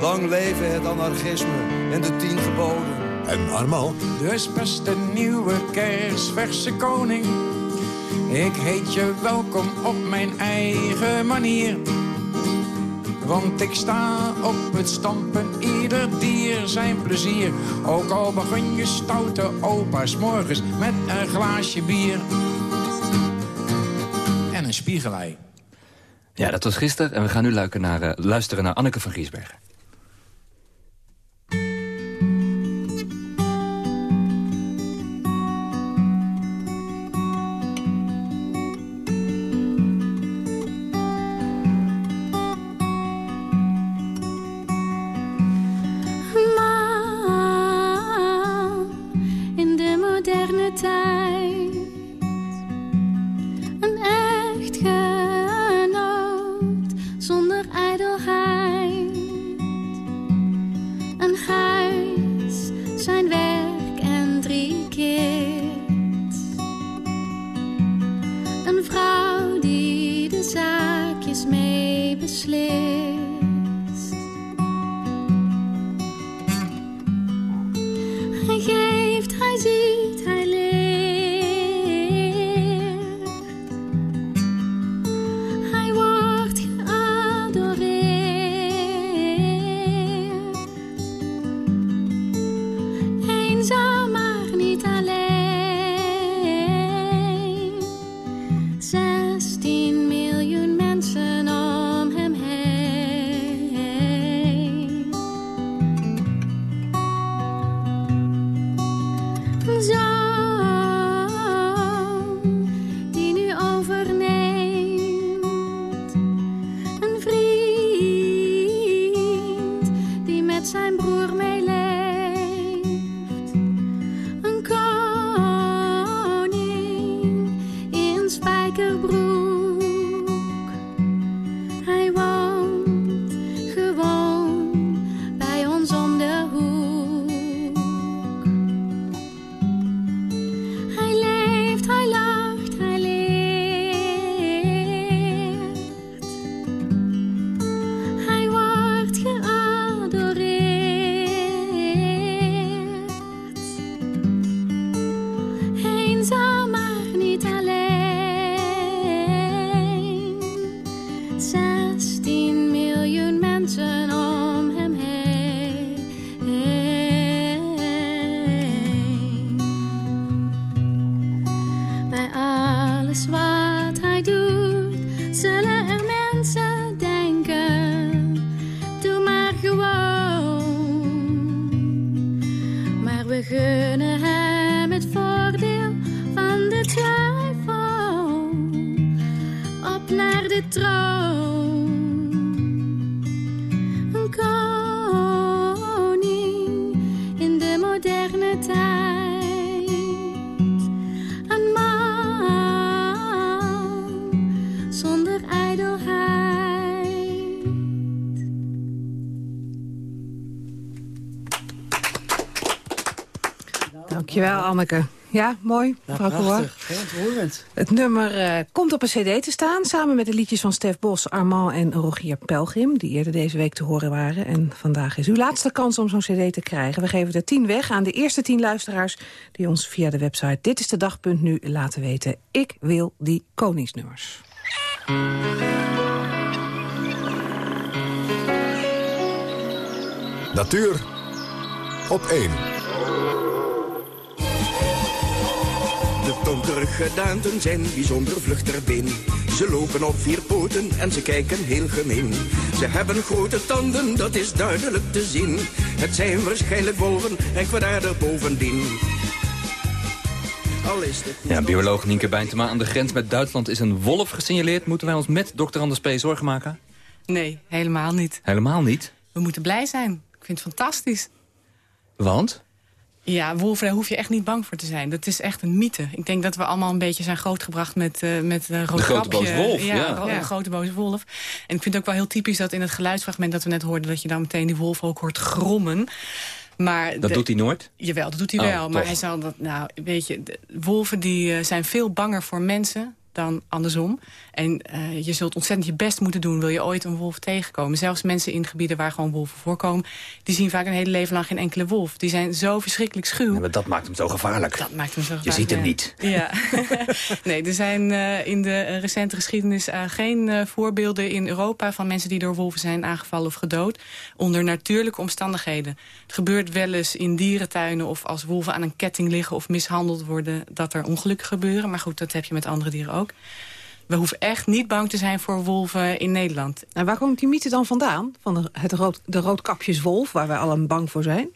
Lang leven het anarchisme en de tien geboden. En Armal. Dus beste nieuwe kersverse koning. Ik heet je welkom op mijn eigen manier. Want ik sta op het stampen, ieder dier zijn plezier. Ook al begin je stoute opa's morgens met een glaasje bier. En een spiegelei. Ja, dat was gisteren en we gaan nu luisteren naar, uh, luisteren naar Anneke van Giesbergen. Anneke. Ja, mooi, mevrouw Coa. prachtig. Heel ontroerend. Het nummer eh, komt op een cd te staan... samen met de liedjes van Stef Bos, Armand en Rogier Pelgrim... die eerder deze week te horen waren. En vandaag is uw laatste kans om zo'n cd te krijgen. We geven er tien weg aan de eerste tien luisteraars... die ons via de website Dit is de dag.nu laten weten... ik wil die koningsnummers. Natuur op 1. De donkere gedaanten zijn bijzonder been. Ze lopen op vier poten en ze kijken heel gemeen. Ze hebben grote tanden, dat is duidelijk te zien. Het zijn waarschijnlijk wolven en kwaadaardig bovendien. Ja, bioloog Nienke Bijntema. Aan de grens met Duitsland is een wolf gesignaleerd. Moeten wij ons met dokter Anders P. zorgen maken? Nee, helemaal niet. Helemaal niet. We moeten blij zijn. Ik vind het fantastisch. Want? Ja, wolven, daar hoef je echt niet bang voor te zijn. Dat is echt een mythe. Ik denk dat we allemaal een beetje zijn grootgebracht met, uh, met uh, De grote boze wolf, ja. ja. ro- grote boze wolf. En ik vind het ook wel heel typisch dat in het geluidsfragment dat we net hoorden... dat je dan meteen die wolf ook hoort grommen. Maar Dat de- doet hij nooit? Jawel, dat doet hij Oh, wel. Maar hij zal dat, nou, weet je, de wolven die eh, zijn veel banger voor mensen dan andersom. En eh, je zult ontzettend je best moeten doen... wil je ooit een wolf tegenkomen. Zelfs mensen in gebieden waar gewoon wolven voorkomen... die zien vaak een hele leven lang geen enkele wolf. Die zijn zo verschrikkelijk schuw. Ja, maar dat maakt hem zo gevaarlijk. Dat maakt hem zo Je ziet hem gevaarlijk, niet. Ja. nee, er zijn eh, in de eh, recente geschiedenis geen voorbeelden in Europa... van mensen die door wolven zijn aangevallen of gedood. Onder natuurlijke omstandigheden. Het gebeurt wel eens in dierentuinen... of als wolven aan een ketting liggen of mishandeld worden... dat er ongelukken gebeuren. Maar goed, dat heb je met andere dieren ook. We hoeven echt niet bang te zijn voor wolven in Nederland. En waar komt die mythe dan vandaan? Van de, het rood, de roodkapjeswolf, waar wij allen bang voor zijn?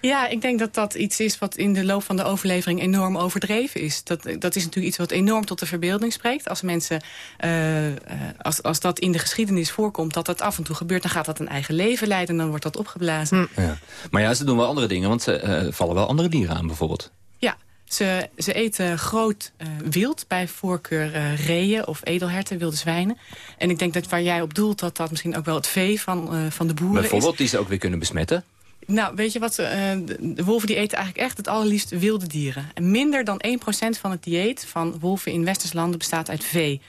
Ja, ik denk dat dat iets is wat in de loop van de overlevering enorm overdreven is. Dat, dat is natuurlijk iets wat enorm tot de verbeelding spreekt. Als mensen, eh, eh, als, als dat in de geschiedenis voorkomt, dat dat af en toe gebeurt, dan gaat dat een eigen leven leiden en dan wordt dat opgeblazen. Ja. Maar ja, ze doen wel andere dingen, want ze eh, vallen wel andere dieren aan bijvoorbeeld. Ze, ze eten groot eh, wild, bij voorkeur eh, reeën of edelherten, wilde zwijnen. En ik denk dat waar jij op doelt, dat dat misschien ook wel het vee van, eh, van de boeren is. Bijvoorbeeld, die ze ook weer kunnen besmetten. Nou, weet je wat? de, de wolven die eten eigenlijk echt het allerliefst wilde dieren. En minder dan 1% van het dieet van wolven in westerse landen bestaat uit vee.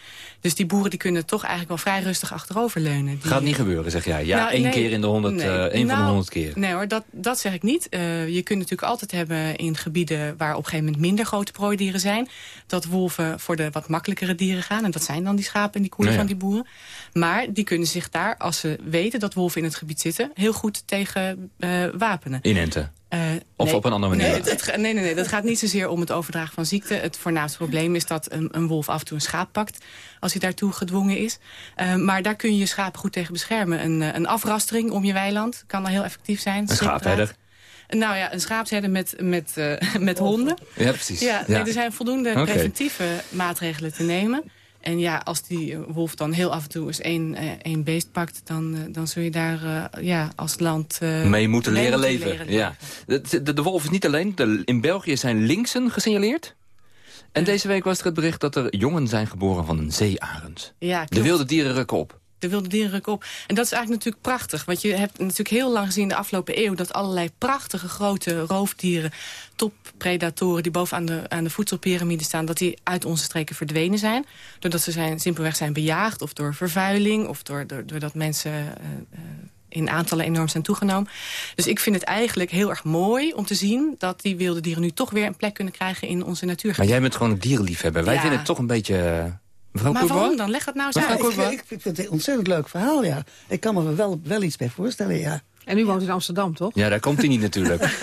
Dus die boeren die kunnen toch eigenlijk wel vrij rustig achteroverleunen. Die, Gaat niet gebeuren, zeg jij. Ja, Nou, één nee, keer in de honderd, nee. eh, één van de Nou, honderd keer. Nee hoor, dat, dat zeg ik niet. Eh, je kunt natuurlijk altijd hebben in gebieden waar op een gegeven moment minder grote prooidieren zijn. Dat wolven voor de wat makkelijkere dieren gaan. En dat zijn dan die schapen en die koeien Nou ja. van die boeren. Maar die kunnen zich daar, als ze weten dat wolven in het gebied zitten, heel goed tegen eh, wapenen. Inenten. Eh, Of nee. op een andere manier. Nee, het, nee, nee, nee, dat gaat niet zozeer om het overdragen van ziekte. Het voornaamste probleem is dat een, een wolf af en toe een schaap pakt... als hij daartoe gedwongen is. Eh, maar daar kun je je schapen goed tegen beschermen. Een, eh, een afrastering om je weiland kan dan heel effectief zijn. Een schaapherder. Nou ja, een schaapsherder met, met, met honden. Ja, precies. Ja, nee, er zijn voldoende preventieve maatregelen te nemen. En ja, als die wolf dan heel af en toe eens één, eh, één beest pakt... Dan, eh, dan zul je daar eh, ja, als land... mee moeten mee leren leven. leren ja. De, de, de wolf is niet alleen. De, in België zijn linksen gesignaleerd. En deze week was er het bericht dat er jongen zijn geboren van een zeearend. Ja, De wilde dieren rukken op. De wilde dieren rukken op. En dat is eigenlijk natuurlijk prachtig. Want je hebt natuurlijk heel lang gezien de afgelopen eeuw... dat allerlei prachtige grote roofdieren, toppredatoren... die bovenaan de, aan de voedselpiramide staan... dat die uit onze streken verdwenen zijn. Doordat ze zijn, simpelweg zijn bejaagd of door vervuiling... of door, door, doordat mensen... eh, eh, in aantallen enorm zijn toegenomen. Dus ik vind het eigenlijk heel erg mooi om te zien... dat die wilde dieren nu toch weer een plek kunnen krijgen in onze natuur. Maar jij bent gewoon een dierenliefhebber. Wij Ja. vinden het toch een beetje... eh, Mevrouw maar waarom dan? Leg dat nou eens Ja, uit. ik, ik, ik vind het een ontzettend leuk verhaal, ja. Ik kan me er wel, wel iets bij voorstellen, ja. En u woont in Amsterdam, toch? Ja, daar komt hij niet natuurlijk.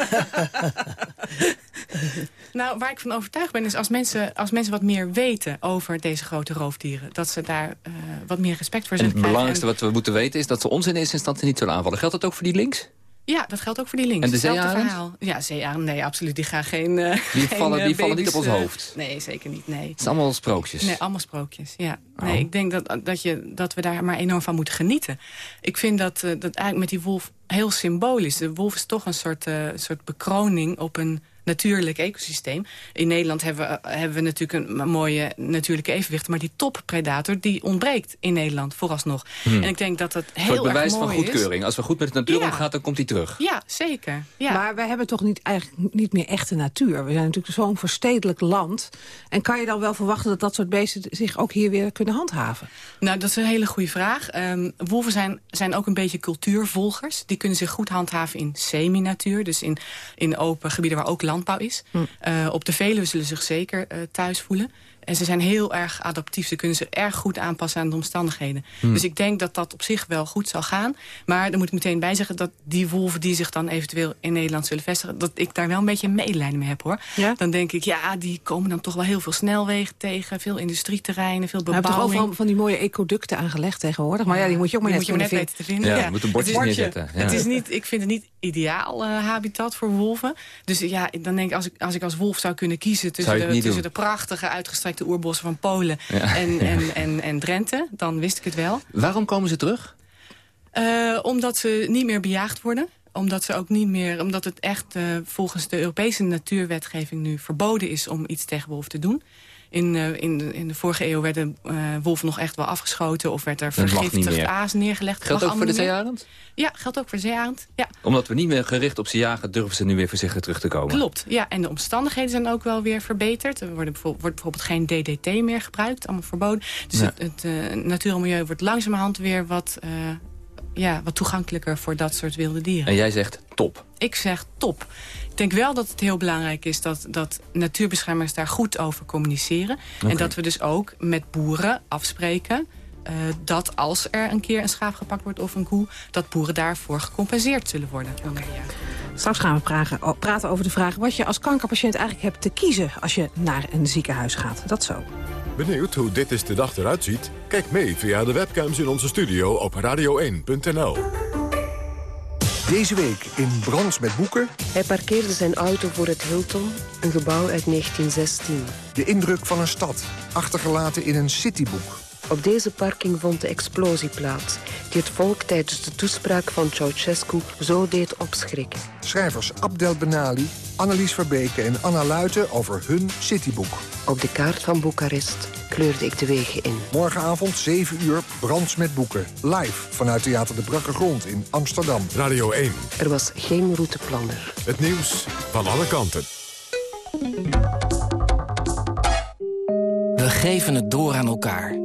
Nou, waar ik van overtuigd ben is als mensen, als mensen wat meer weten over deze grote roofdieren. Dat ze daar uh, wat meer respect voor zullen het belangrijkste wat we moeten weten is dat ze ons in eerste instantie niet zullen aanvallen. Geldt dat ook voor die links? Ja, dat geldt ook voor die links. En de zeearend? Ja, zeearend, nee, absoluut. Die gaan geen eh, Die geen, vallen- eh, die vallen niet op ons eh, hoofd. Nee, zeker niet, nee. Het zijn allemaal sprookjes. Nee, allemaal sprookjes, ja. Oh. Nee, ik denk dat, dat, je, dat we daar maar enorm van moeten genieten. Ik vind dat, dat eigenlijk met die wolf heel symbolisch. De wolf is toch een soort, soort bekroning op een natuurlijk ecosysteem. In Nederland hebben we, hebben we natuurlijk een mooie natuurlijke evenwicht... maar die toppredator die ontbreekt in Nederland vooralsnog. Hmm. En ik denk dat dat heel soort bewijs erg mooi van goedkeuring. Als we goed met de natuur Ja. omgaan, dan komt hij terug. is. Ja, zeker. Ja. Maar wij hebben toch niet, eigenlijk niet meer echte natuur. We zijn natuurlijk zo'n verstedelijk land. En kan je dan wel verwachten dat dat soort beesten zich ook hier weer kunnen handhaven? Nou, dat is een hele goede vraag. Ehm, wolven zijn, zijn ook een beetje cultuurvolgers. Die kunnen zich goed handhaven in semi-natuur. Dus in, in open gebieden waar ook landbouw is. Eh, op de Veluwe zullen ze zich zeker eh, thuis voelen. En ze zijn heel erg adaptief. Ze kunnen zich erg goed aanpassen aan de omstandigheden. Hmm. Dus ik denk dat dat op zich wel goed zal gaan. Maar er moet ik meteen bij zeggen dat die wolven die zich dan eventueel in Nederland zullen vestigen... dat ik daar wel een beetje medelijden mee heb, hoor. Dan denk ik, ja, die komen dan toch wel heel veel snelwegen tegen. Veel industrieterreinen, veel We hebben toch bebouwing. overal van die mooie ecoducten aangelegd tegenwoordig. Maar ja, die moet je ook maar Die net moet je maar net weten te vinden. Ja, je moet een bordjes Het is- neerzetten, ja. Het is niet, ik vind het niet ideaal eh, habitat voor wolven. Dus ja, dan denk ik, als ik als, ik als wolf zou kunnen kiezen... de, tussen de prachtige uitgestrekte oerbossen van Polen... Ja. En, en, en, en Drenthe, dan wist ik het wel. Waarom komen ze terug? Eh, omdat ze niet meer bejaagd worden. Omdat, ze ook niet meer, omdat het echt eh, volgens de Europese natuurwetgeving nu verboden is om iets tegen wolven te doen. In, eh, in, de, in de vorige eeuw werden eh, wolven nog echt wel afgeschoten... of werd er vergiftigd aas neergelegd. Geldt ook voor de zeearend? Ja, geldt ook voor zeearend. Ja, Omdat we niet meer gericht op ze jagen, durven ze nu weer voorzichtig terug te komen. klopt. Ja, en de omstandigheden zijn ook wel weer verbeterd. Er worden bijvoorbeeld, wordt bijvoorbeeld geen DDT meer gebruikt, allemaal verboden. Dus Ja. het, het eh, natuur en milieu wordt langzamerhand weer wat, eh, ja, wat toegankelijker voor dat soort wilde dieren. En jij zegt top. Ik zeg top. Ik denk wel dat het heel belangrijk is dat, dat natuurbeschermers daar goed over communiceren. En dat we dus ook met boeren afspreken... eh, dat als er een keer een schaap gepakt wordt of een koe... dat boeren daarvoor gecompenseerd zullen worden. Straks gaan we praten over de vraag wat je als kankerpatiënt eigenlijk hebt te kiezen als je naar een ziekenhuis gaat. Dat zo. Benieuwd hoe dit is de dag eruit ziet? Kijk mee via de webcams in onze studio op radio1.nl. Deze week in Brands met Boeken. Hij parkeerde zijn auto voor het Hilton, een gebouw uit 1916. De indruk van een stad, achtergelaten in een cityboek. Op deze parking vond de explosie plaats... die het volk tijdens de toespraak van Ceausescu zo deed opschrikken. Schrijvers Abdel Benali, Annelies Verbeke en Anna Luiten over hun cityboek. Op de kaart van Boekarest kleurde ik de wegen in. Morgenavond 7 uur Brands met Boeken. Live vanuit Theater de Brakke Grond in Amsterdam. Radio 1. Er was geen routeplanner. Het nieuws van alle kanten. We geven het door aan elkaar.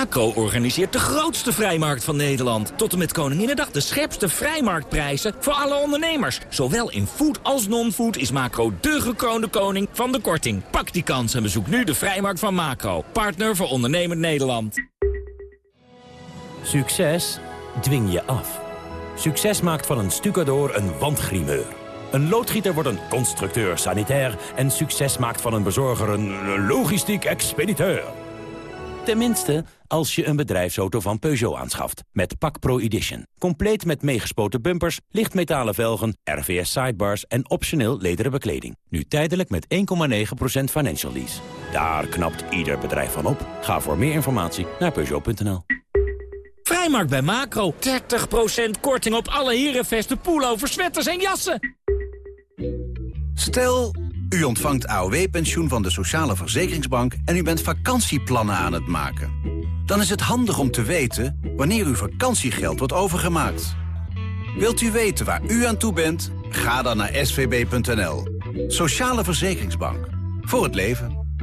Macro organiseert de grootste vrijmarkt van Nederland. Tot en met Koninginnedag de scherpste vrijmarktprijzen voor alle ondernemers. Zowel in food als non-food is Macro de gekroonde koning van de korting. Pak die kans en bezoek nu de vrijmarkt van Macro. Partner voor ondernemend Nederland. Succes dwing je af. Succes maakt van een stucador een wandgrimeur. Een loodgieter wordt een constructeur sanitair... en succes maakt van een bezorger een logistiek expediteur. Tenminste, als je een bedrijfsauto van Peugeot aanschaft. Met Pak Pro Edition. Compleet met meegespoten bumpers, lichtmetalen velgen, RVS sidebars... en optioneel lederen bekleding. Nu tijdelijk met 1,9% financial lease. Daar knapt ieder bedrijf van op. Ga voor meer informatie naar Peugeot.nl. Vrijmarkt bij Macro. 30% korting op alle herenvesten, pullovers, sweaters en jassen. Stel, u ontvangt AOW-pensioen van de Sociale Verzekeringsbank en u bent vakantieplannen aan het maken. Dan is het handig om te weten wanneer uw vakantiegeld wordt overgemaakt. Wilt u weten waar u aan toe bent? Ga dan naar svb.nl. Sociale Verzekeringsbank. Voor het leven.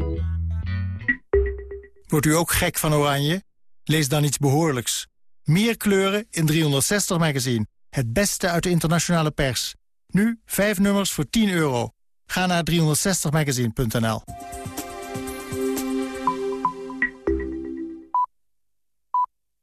Wordt u ook gek van oranje? Lees dan iets behoorlijks. Meer kleuren in 360 magazine. Het beste uit de internationale pers. Nu 5 nummers voor 10 euro. Ga naar 360magazine.nl